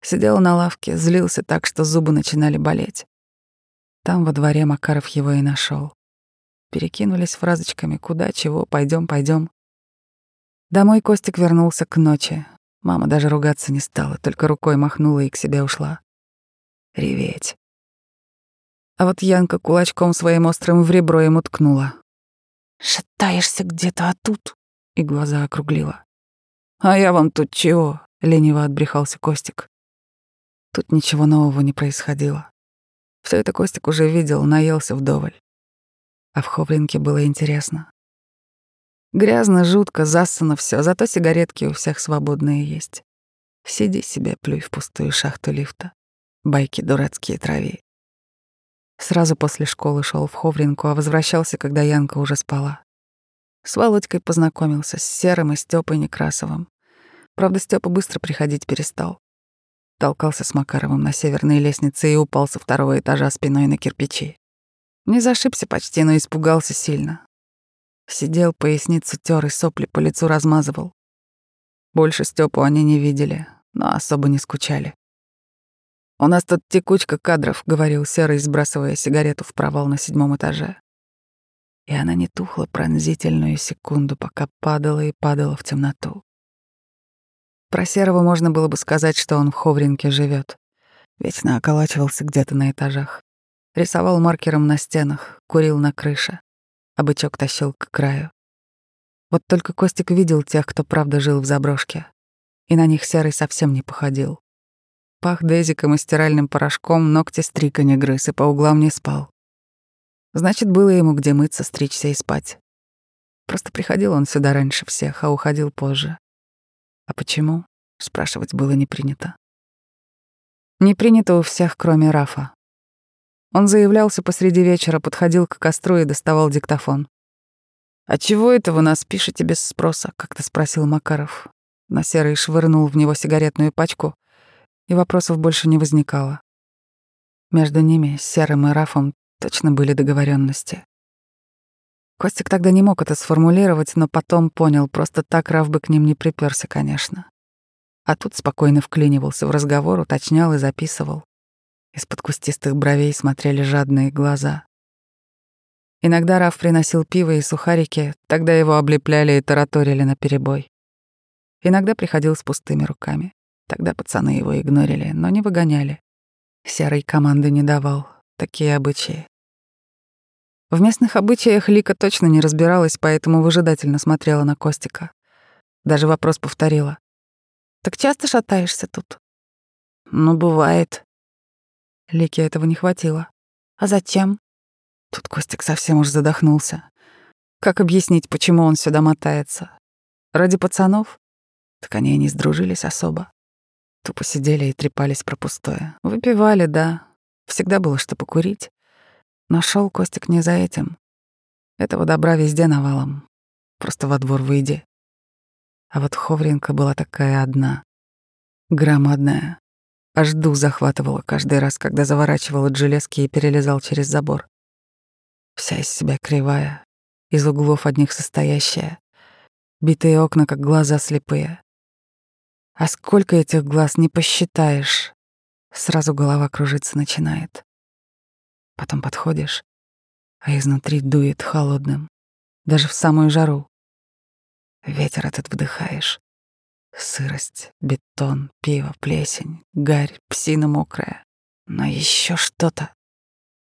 сидел на лавке, злился так, что зубы начинали болеть. Там во дворе Макаров его и нашел. Перекинулись фразочками «Куда, чего, пойдем, пойдем. Домой Костик вернулся к ночи. Мама даже ругаться не стала, только рукой махнула и к себе ушла. Реветь. А вот Янка кулачком своим острым в ребро ему ткнула. «Шатаешься где-то, а тут...» И глаза округлила. «А я вам тут чего?» лениво отбрехался Костик. Тут ничего нового не происходило. Все это Костик уже видел, наелся вдоволь. А в Ховринке было интересно. Грязно, жутко, засано все, зато сигаретки у всех свободные есть. Сиди себе, плюй в пустую шахту лифта. Байки дурацкие трави. Сразу после школы шел в Ховринку, а возвращался, когда Янка уже спала. С Володькой познакомился, с Серым и Стёпой Некрасовым. Правда, Степа быстро приходить перестал. Толкался с Макаровым на северной лестнице и упал со второго этажа спиной на кирпичи. Не зашибся почти, но испугался сильно. Сидел, поясницу тер и сопли по лицу размазывал. Больше Степу они не видели, но особо не скучали. «У нас тут текучка кадров», — говорил Серый, сбрасывая сигарету в провал на седьмом этаже. И она не тухла пронзительную секунду, пока падала и падала в темноту. Про Серого можно было бы сказать, что он в Ховринке живет. Вечно околачивался где-то на этажах. Рисовал маркером на стенах, курил на крыше, а бычок тащил к краю. Вот только Костик видел тех, кто правда жил в заброшке. И на них Серый совсем не походил. Пах дезиком и стиральным порошком, ногти стрика не грыз и по углам не спал. Значит, было ему где мыться, стричься и спать. Просто приходил он сюда раньше всех, а уходил позже. А почему? Спрашивать было не принято. Не принято у всех, кроме Рафа. Он заявлялся посреди вечера, подходил к костру и доставал диктофон. «А чего это вы нас пишете без спроса?» — как-то спросил Макаров. но Серый швырнул в него сигаретную пачку, и вопросов больше не возникало. Между ними, Серым и Рафом, точно были договоренности. Костик тогда не мог это сформулировать, но потом понял, просто так Раф бы к ним не приперся, конечно. А тут спокойно вклинивался в разговор, уточнял и записывал. Из-под кустистых бровей смотрели жадные глаза. Иногда Раф приносил пиво и сухарики, тогда его облепляли и тараторили наперебой. Иногда приходил с пустыми руками. Тогда пацаны его игнорили, но не выгоняли. Серой команды не давал. Такие обычаи. В местных обычаях Лика точно не разбиралась, поэтому выжидательно смотрела на Костика. Даже вопрос повторила. «Так часто шатаешься тут?» «Ну, бывает», Лике этого не хватило. А зачем? Тут Костик совсем уж задохнулся. Как объяснить, почему он сюда мотается? Ради пацанов? Так они и не сдружились особо. Тупо сидели и трепались про пустое. Выпивали, да. Всегда было что покурить. Но шел Костик не за этим. Этого добра везде навалом. Просто во двор выйди. А вот Ховринка была такая одна. Громадная, Аж дух захватывало каждый раз, когда заворачивал от железки и перелезал через забор. Вся из себя кривая, из углов одних состоящая, битые окна, как глаза слепые. А сколько этих глаз не посчитаешь, сразу голова кружиться начинает. Потом подходишь, а изнутри дует холодным, даже в самую жару. Ветер этот вдыхаешь, Сырость, бетон, пиво, плесень, гарь, псина мокрая. Но еще что-то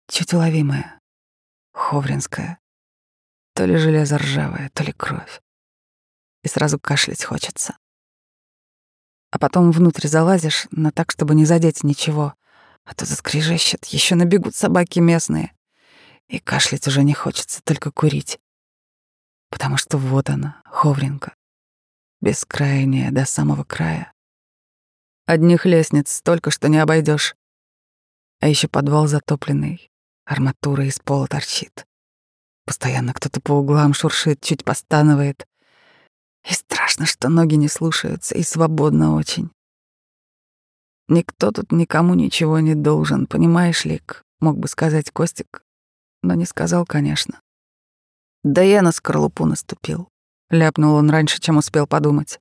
чуть уловимое, ховринское. То ли железо ржавое, то ли кровь. И сразу кашлять хочется. А потом внутрь залазишь, но так, чтобы не задеть ничего, а то заскрежещет, еще набегут собаки местные. И кашлять уже не хочется, только курить. Потому что вот она, ховринка, бескрайняя до самого края. Одних лестниц столько, что не обойдешь. А еще подвал затопленный, арматура из пола торчит. Постоянно кто-то по углам шуршит, чуть постанывает. И страшно, что ноги не слушаются, и свободно очень. Никто тут никому ничего не должен, понимаешь, Лик? Мог бы сказать Костик, но не сказал, конечно. Да я на скорлупу наступил. Ляпнул он раньше, чем успел подумать.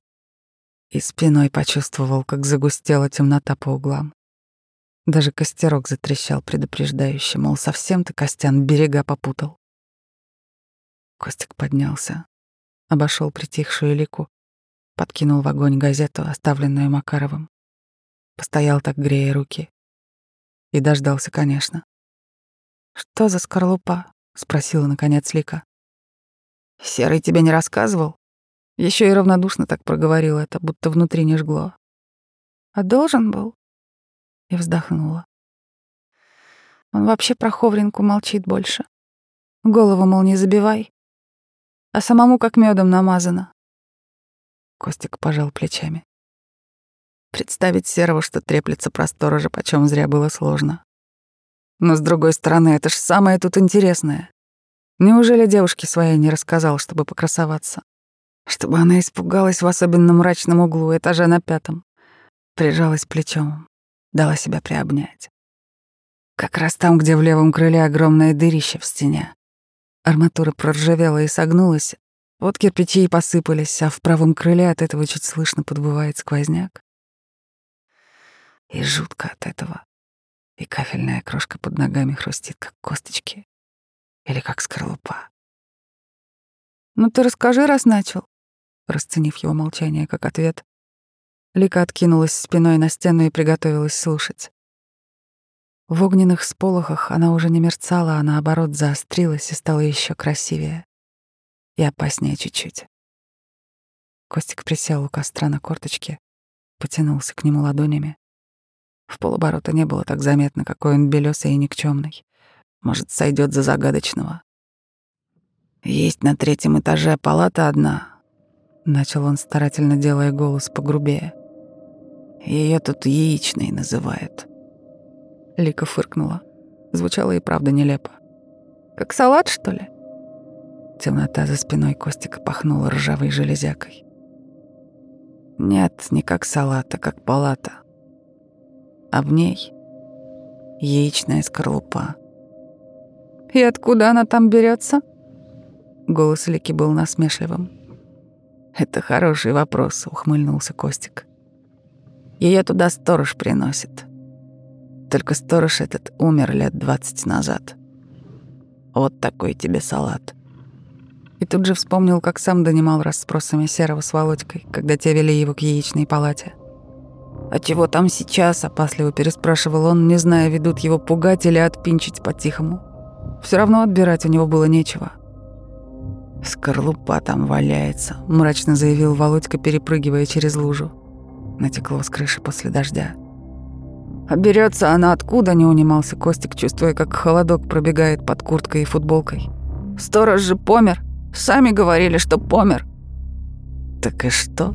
И спиной почувствовал, как загустела темнота по углам. Даже костерок затрещал предупреждающе, мол, совсем ты, Костян, берега попутал. Костик поднялся, обошел притихшую лику, подкинул в огонь газету, оставленную Макаровым. Постоял так, грея руки. И дождался, конечно. «Что за скорлупа?» — спросила, наконец, Лика. Серый тебе не рассказывал? Еще и равнодушно так проговорил это, будто внутри не жгло. А должен был? И вздохнула. Он вообще про Ховринку молчит больше. Голову, мол, не забивай. А самому как медом намазано. Костик пожал плечами. Представить Серого, что треплется про сторожа, почем зря было сложно. Но с другой стороны, это ж самое тут интересное. Неужели девушке своей не рассказал, чтобы покрасоваться? Чтобы она испугалась в особенно мрачном углу, этажа на пятом. Прижалась плечом, дала себя приобнять. Как раз там, где в левом крыле огромное дырище в стене. Арматура проржавела и согнулась, вот кирпичи и посыпались, а в правом крыле от этого чуть слышно подбывает сквозняк. И жутко от этого. И кафельная крошка под ногами хрустит, как косточки. Или как скорлупа. «Ну ты расскажи, раз начал», расценив его молчание как ответ. Лика откинулась спиной на стену и приготовилась слушать. В огненных сполохах она уже не мерцала, а наоборот заострилась и стала еще красивее. И опаснее чуть-чуть. Костик присел у костра на корточке, потянулся к нему ладонями. В полоборота не было так заметно, какой он белёсый и никчемный. Может, сойдет за загадочного. Есть на третьем этаже палата одна. Начал он, старательно делая голос погрубее. Ее тут яичной называют. Лика фыркнула. Звучало и правда нелепо. Как салат, что ли? Темнота за спиной Костика пахнула ржавой железякой. Нет, не как салат, а как палата. А в ней яичная скорлупа. «И откуда она там берется? Голос Лики был насмешливым. «Это хороший вопрос», — ухмыльнулся Костик. Ее туда сторож приносит. Только сторож этот умер лет двадцать назад. Вот такой тебе салат. И тут же вспомнил, как сам донимал расспросами Серого с Володькой, когда те вели его к яичной палате. «А чего там сейчас?» — опасливо переспрашивал он, не зная, ведут его пугать или отпинчить по-тихому. Все равно отбирать у него было нечего. «Скорлупа там валяется», — мрачно заявил Володька, перепрыгивая через лужу. Натекло с крыши после дождя. «А берется она откуда?» — не унимался Костик, чувствуя, как холодок пробегает под курткой и футболкой. «Сторож же помер. Сами говорили, что помер». «Так и что?»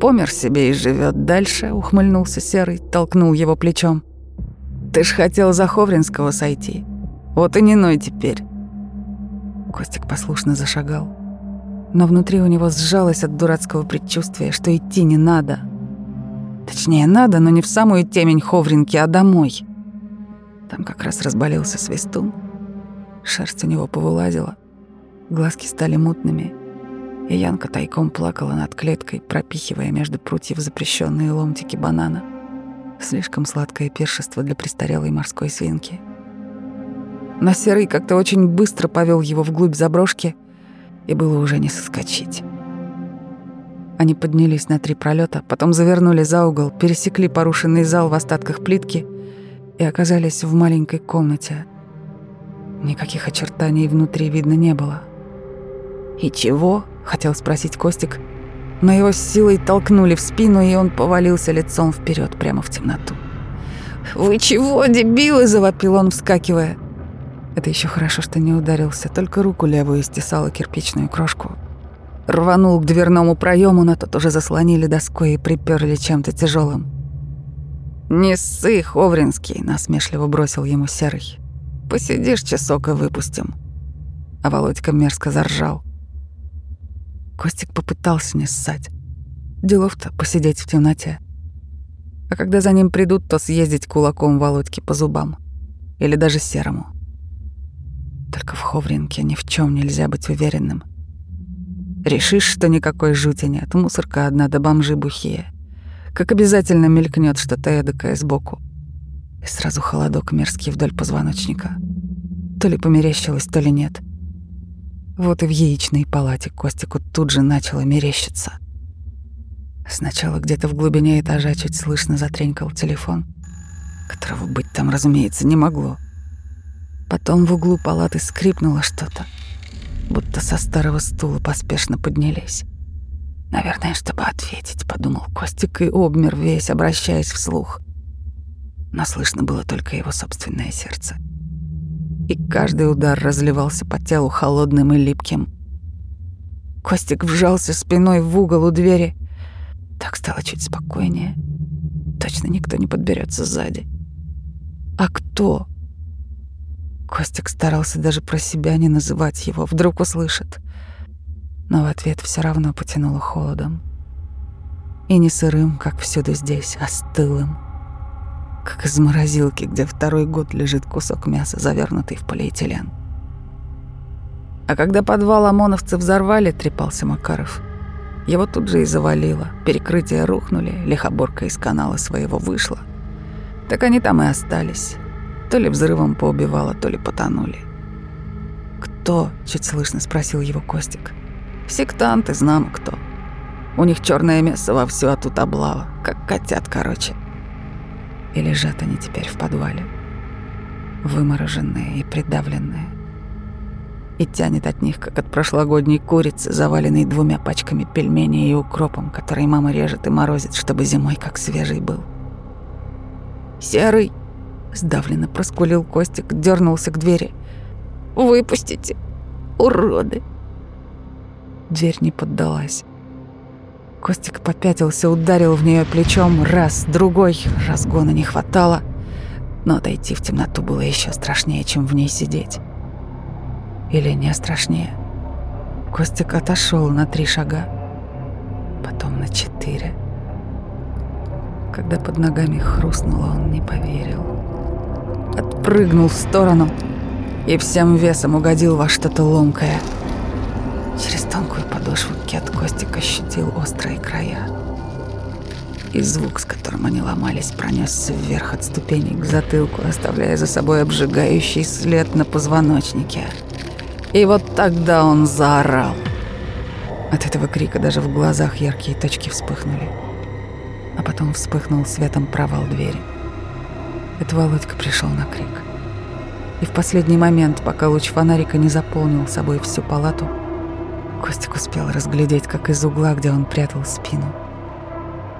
«Помер себе и живет дальше», — ухмыльнулся Серый, толкнул его плечом. «Ты ж хотел за Ховринского сойти. Вот и не ной теперь». Костик послушно зашагал. Но внутри у него сжалось от дурацкого предчувствия, что идти не надо. Точнее, надо, но не в самую темень Ховринки, а домой. Там как раз разболелся свистун. Шерсть у него повылазила. Глазки стали мутными. И Янка тайком плакала над клеткой, пропихивая между прутьев запрещенные ломтики банана. Слишком сладкое пиршество для престарелой морской свинки. Но Серый как-то очень быстро повел его вглубь заброшки, и было уже не соскочить. Они поднялись на три пролета, потом завернули за угол, пересекли порушенный зал в остатках плитки и оказались в маленькой комнате. Никаких очертаний внутри видно не было. «И чего?» — хотел спросить Костик, но его с силой толкнули в спину, и он повалился лицом вперед прямо в темноту. «Вы чего, дебилы?» — завопил он, вскакивая. Это еще хорошо, что не ударился, только руку левую стесала кирпичную крошку — Рванул к дверному проему, но тот уже заслонили доской и приперли чем-то тяжелым. «Не ссы, Ховринский!» — насмешливо бросил ему Серый. «Посидишь часок и выпустим». А Володька мерзко заржал. Костик попытался не ссать. Делов-то посидеть в темноте. А когда за ним придут, то съездить кулаком Володьке по зубам. Или даже серому. Только в Ховринке ни в чем нельзя быть уверенным — Решишь, что никакой жути нет, мусорка одна да бомжи бухие. Как обязательно мелькнет что-то эдакое сбоку. И сразу холодок мерзкий вдоль позвоночника. То ли померещилось, то ли нет. Вот и в яичной палате Костику тут же начало мерещиться. Сначала где-то в глубине этажа чуть слышно затренькал телефон, которого быть там, разумеется, не могло. Потом в углу палаты скрипнуло что-то — будто со старого стула поспешно поднялись. «Наверное, чтобы ответить», — подумал Костик и обмер весь, обращаясь вслух. Но слышно было только его собственное сердце. И каждый удар разливался по телу холодным и липким. Костик вжался спиной в угол у двери. Так стало чуть спокойнее. Точно никто не подберется сзади. А кто? Костик старался даже про себя не называть его, вдруг услышит. Но в ответ все равно потянуло холодом. И не сырым, как всюду здесь, а стылым. Как из морозилки, где второй год лежит кусок мяса, завернутый в полиэтилен. А когда подвал ОМОНовцы взорвали, трепался Макаров. Его тут же и завалило. Перекрытия рухнули, лихоборка из канала своего вышла. Так они там и остались. То ли взрывом поубивало, то ли потонули. «Кто?» — чуть слышно спросил его Костик. «Сектанты, знамо кто. У них черное мясо вовсю, а тут облава, как котят, короче. И лежат они теперь в подвале, вымороженные и придавленные. И тянет от них, как от прошлогодней курицы, заваленной двумя пачками пельменей и укропом, которые мама режет и морозит, чтобы зимой как свежий был. «Серый!» Сдавленно проскулил Костик, дернулся к двери. «Выпустите, уроды!» Дверь не поддалась. Костик попятился, ударил в нее плечом раз, другой, разгона не хватало, но отойти в темноту было еще страшнее, чем в ней сидеть. Или не страшнее. Костик отошел на три шага. потом на четыре. Когда под ногами хрустнуло, он не поверил. Отпрыгнул в сторону и всем весом угодил во что-то ломкое. Через тонкую подошву Кет Костик ощутил острые края. И звук, с которым они ломались, пронесся вверх от ступеней к затылку, оставляя за собой обжигающий след на позвоночнике. И вот тогда он заорал. От этого крика даже в глазах яркие точки вспыхнули. А потом вспыхнул светом провал двери. Это Володька пришел на крик. И в последний момент, пока луч фонарика не заполнил собой всю палату, Костик успел разглядеть, как из угла, где он прятал спину,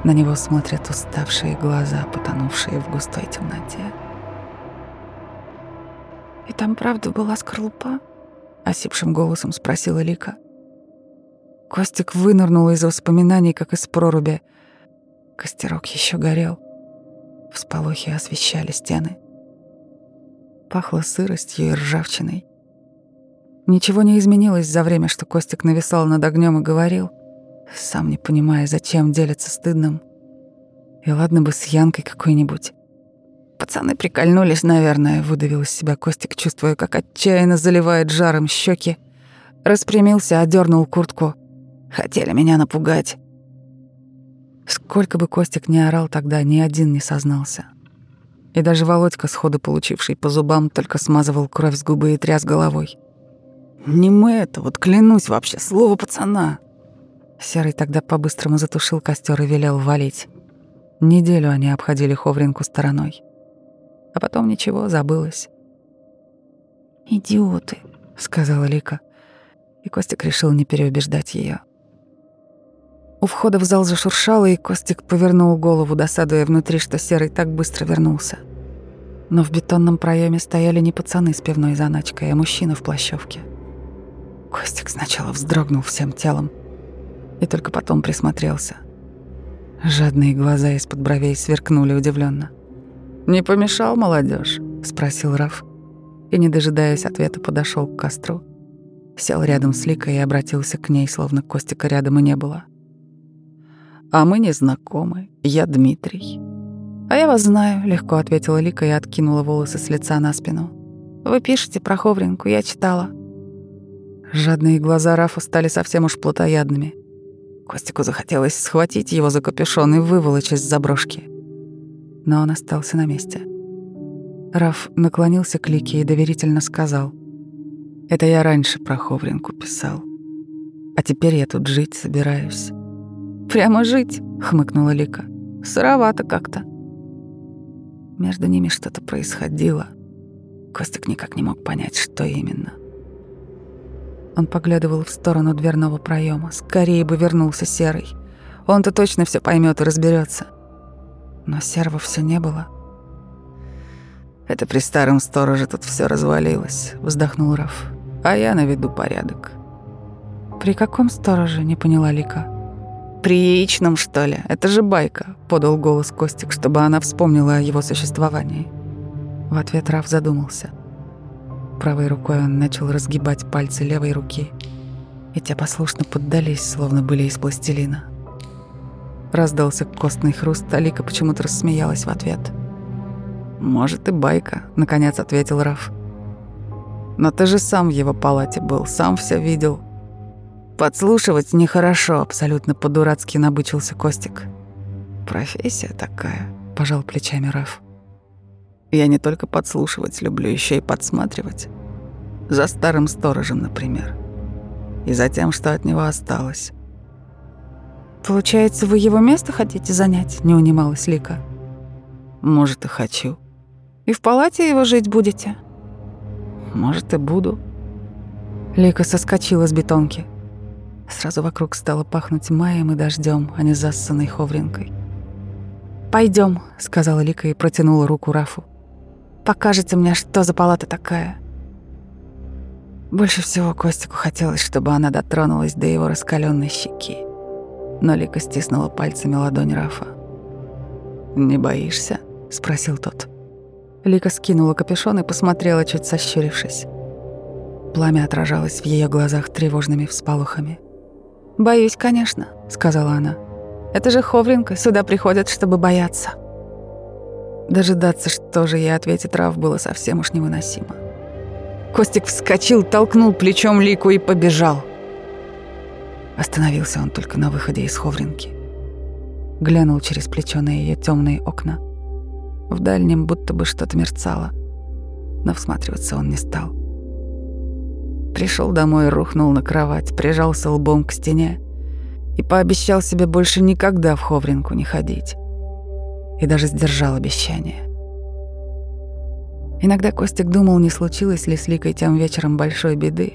на него смотрят уставшие глаза, потонувшие в густой темноте. «И там правда была скорлупа?» — осипшим голосом спросила Лика. Костик вынырнул из воспоминаний, как из проруби. Костерок еще горел. Всполохи освещали стены. Пахло сыростью и ржавчиной. Ничего не изменилось за время, что Костик нависал над огнем и говорил, сам не понимая, зачем делиться стыдным. И ладно бы с Янкой какой-нибудь. Пацаны прикольнулись, наверное, выдавил из себя Костик, чувствуя, как отчаянно заливает жаром щеки. Распрямился, одернул куртку. Хотели меня напугать. Сколько бы Костик не орал тогда, ни один не сознался. И даже Володька, сходу получивший по зубам, только смазывал кровь с губы и тряс головой. Не мы это, вот клянусь вообще, слово пацана. Серый тогда по-быстрому затушил костер и велел валить. Неделю они обходили Ховринку стороной. А потом ничего, забылось. «Идиоты», — сказала Лика. И Костик решил не переубеждать ее. У входа в зал зашуршало, и Костик повернул голову, досадуя внутри, что Серый так быстро вернулся. Но в бетонном проеме стояли не пацаны с пивной заначкой, а мужчина в плащевке. Костик сначала вздрогнул всем телом и только потом присмотрелся. Жадные глаза из-под бровей сверкнули удивленно. «Не помешал, молодежь? спросил Раф и, не дожидаясь ответа, подошел к костру. Сел рядом с Ликой и обратился к ней, словно Костика рядом и не было. «А мы не знакомы. Я Дмитрий». «А я вас знаю», — легко ответила Лика и откинула волосы с лица на спину. «Вы пишете про Ховринку, я читала. Жадные глаза Рафа стали совсем уж плотоядными. Костику захотелось схватить его за капюшон и выволочь из заброшки. Но он остался на месте. Раф наклонился к Лике и доверительно сказал. «Это я раньше про Ховринку писал. А теперь я тут жить собираюсь». «Прямо жить?» — хмыкнула Лика. «Сыровато как-то». Между ними что-то происходило. Костик никак не мог понять, что именно — он поглядывал в сторону дверного проема. Скорее бы вернулся Серый. Он-то точно все поймет и разберется. Но Серого все не было. «Это при старом стороже тут все развалилось», — вздохнул Раф. «А я наведу порядок». «При каком стороже?» — не поняла Лика. «При яичном, что ли? Это же байка», — подал голос Костик, чтобы она вспомнила о его существовании. В ответ Раф задумался. Правой рукой он начал разгибать пальцы левой руки, и те послушно поддались, словно были из пластилина. Раздался костный хруст, Алика почему-то рассмеялась в ответ. «Может, и байка», — наконец ответил Раф. «Но ты же сам в его палате был, сам все видел». «Подслушивать нехорошо», — абсолютно по-дурацки набычился Костик. «Профессия такая», — пожал плечами Раф. Я не только подслушивать люблю, еще и подсматривать. За старым сторожем, например. И за тем, что от него осталось. «Получается, вы его место хотите занять?» — не унималась Лика. «Может, и хочу». «И в палате его жить будете?» «Может, и буду». Лика соскочила с бетонки. Сразу вокруг стало пахнуть маем и дождем, а не зассанной ховринкой. Пойдем, сказала Лика и протянула руку Рафу покажете мне, что за палата такая». Больше всего Костику хотелось, чтобы она дотронулась до его раскаленной щеки. Но Лика стиснула пальцами ладонь Рафа. «Не боишься?» — спросил тот. Лика скинула капюшон и посмотрела, чуть сощурившись. Пламя отражалось в ее глазах тревожными всполохами. «Боюсь, конечно», — сказала она. «Это же Ховринка, сюда приходят, чтобы бояться». Дожидаться, что же ей ответит Раф, было совсем уж невыносимо. Костик вскочил, толкнул плечом Лику и побежал. Остановился он только на выходе из Ховринки. Глянул через плечо на ее темные окна. В дальнем будто бы что-то мерцало, но всматриваться он не стал. Пришел домой, рухнул на кровать, прижался лбом к стене и пообещал себе больше никогда в Ховринку не ходить. И даже сдержал обещание. Иногда Костик думал, не случилось ли с Ликой тем вечером большой беды,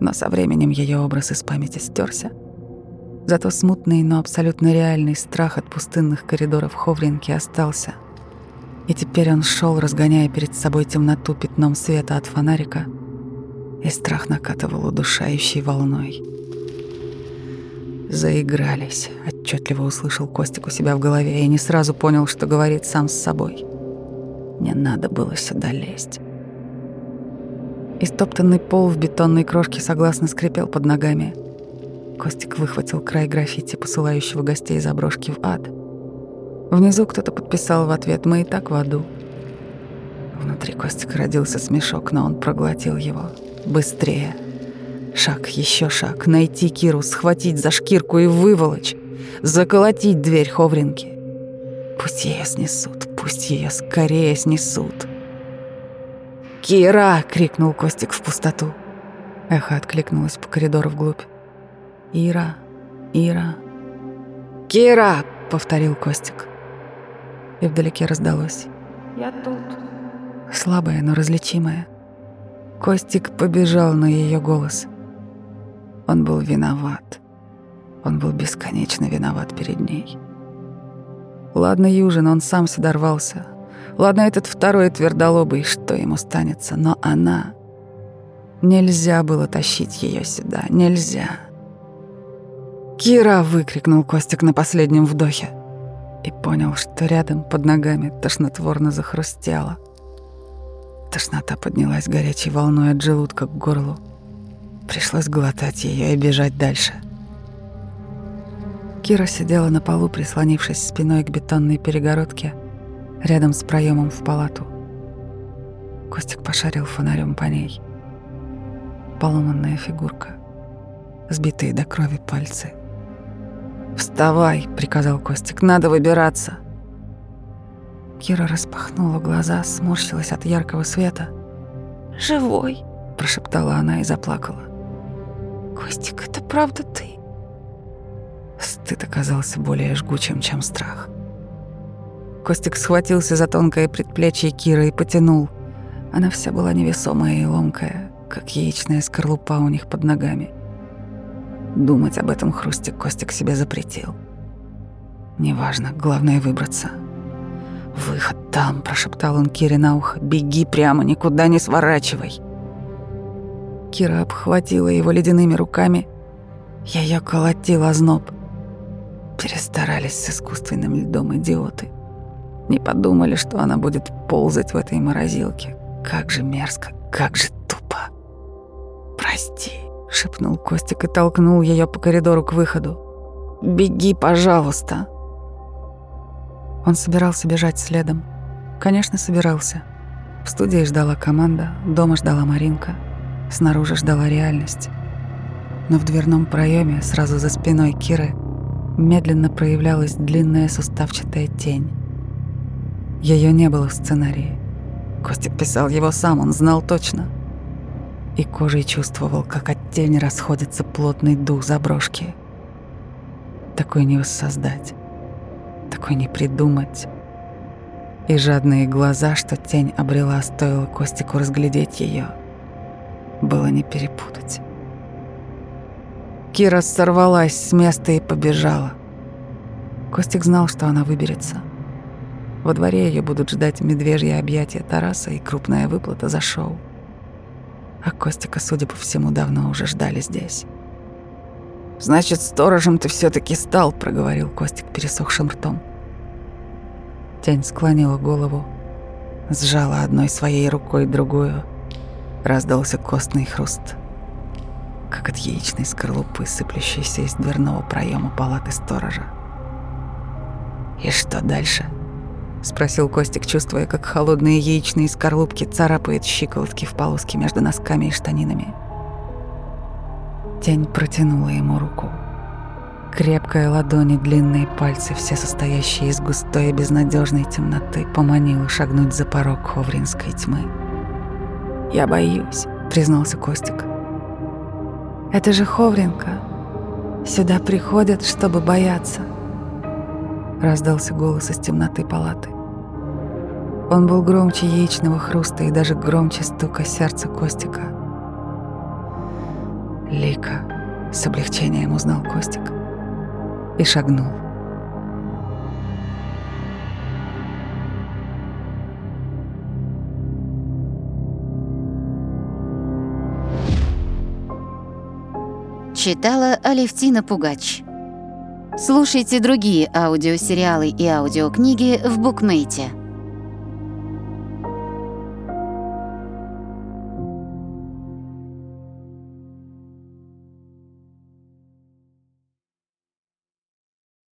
но со временем ее образ из памяти стерся. Зато смутный, но абсолютно реальный страх от пустынных коридоров Ховринки остался. И теперь он шел, разгоняя перед собой темноту пятном света от фонарика — и страх накатывал удушающей волной. Заигрались, отчетливо услышал Костик у себя в голове и не сразу понял, что говорит сам с собой. Не надо было сюда лезть. Истоптанный пол в бетонной крошке согласно скрипел под ногами. Костик выхватил край граффити, посылающего гостей заброшки в ад. Внизу кто-то подписал в ответ «Мы и так в аду». Внутри Костика родился смешок, но он проглотил его. Быстрее. Шаг, еще шаг. Найти Киру, схватить за шкирку и выволочь. Заколотить дверь Ховринки. Пусть ее снесут, пусть ее скорее снесут. «Кира!» — крикнул Костик в пустоту. Эхо откликнулось по коридору вглубь. «Ира! Ира!» «Кира!» — повторил Костик. И вдалеке раздалось. «Я тут». Слабое, но различимое. Костик побежал на ее голос. Он был виноват. Он был бесконечно виноват перед ней. Ладно, Южин, он сам сюда рвался. Ладно, этот второй твердолобый, что ему станется, но она... Нельзя было тащить ее сюда, нельзя. «Кира!» — выкрикнул Костик на последнем вдохе и понял, что рядом под ногами тошнотворно захрустело. Тошнота поднялась горячей волной от желудка к горлу. Пришлось глотать ее и бежать дальше. Кира сидела на полу, прислонившись спиной к бетонной перегородке, рядом с проемом в палату. Костик пошарил фонарем по ней. Поломанная фигурка, сбитые до крови пальцы. «Вставай!» — приказал Костик. «Надо выбираться!» Кира распахнула глаза, сморщилась от яркого света. «Живой!» – прошептала она и заплакала. «Костик, это правда ты?» Стыд оказался более жгучим, чем страх. Костик схватился за тонкое предплечье Киры и потянул. Она вся была невесомая и ломкая, как яичная скорлупа у них под ногами. Думать об этом хрусте Костик себе запретил. Неважно, главное выбраться — «Выход там», — прошептал он Кире на ухо. «Беги прямо, никуда не сворачивай». Кира обхватила его ледяными руками. Ее колотил озноб. Перестарались с искусственным льдом идиоты. Не подумали, что она будет ползать в этой морозилке. Как же мерзко, как же тупо. «Прости», — шепнул Костик и толкнул ее по коридору к выходу. «Беги, пожалуйста». Он собирался бежать следом. Конечно, собирался. В студии ждала команда, дома ждала Маринка, снаружи ждала реальность. Но в дверном проеме, сразу за спиной Киры, медленно проявлялась длинная суставчатая тень. Ее не было в сценарии. Костик писал его сам, он знал точно. И кожей чувствовал, как от тени расходится плотный дух заброшки. Такой не воссоздать такой не придумать. И жадные глаза, что тень обрела, стоило Костику разглядеть ее, было не перепутать. Кира сорвалась с места и побежала. Костик знал, что она выберется. Во дворе ее будут ждать медвежьи объятия Тараса и крупная выплата за шоу. А Костика, судя по всему, давно уже ждали здесь. «Значит, сторожем ты все таки стал», — проговорил Костик пересохшим ртом. Тень склонила голову, сжала одной своей рукой другую. Раздался костный хруст. как от яичной скорлупы, сыплющейся из дверного проема палаты сторожа. «И что дальше?» — спросил Костик, чувствуя, как холодные яичные скорлупки царапают щиколотки в полоски между носками и штанинами. Тень протянула ему руку. Крепкая ладонь и длинные пальцы, все состоящие из густой и безнадежной темноты, поманила шагнуть за порог ховринской тьмы. «Я боюсь», — признался Костик. «Это же Ховринка. Сюда приходят, чтобы бояться», — раздался голос из темноты палаты. Он был громче яичного хруста и даже громче стука сердца Костика. «Лика», — с облегчением узнал Костик и шагнул. Читала Алевтина Пугач. Слушайте другие аудиосериалы и аудиокниги в букмейте –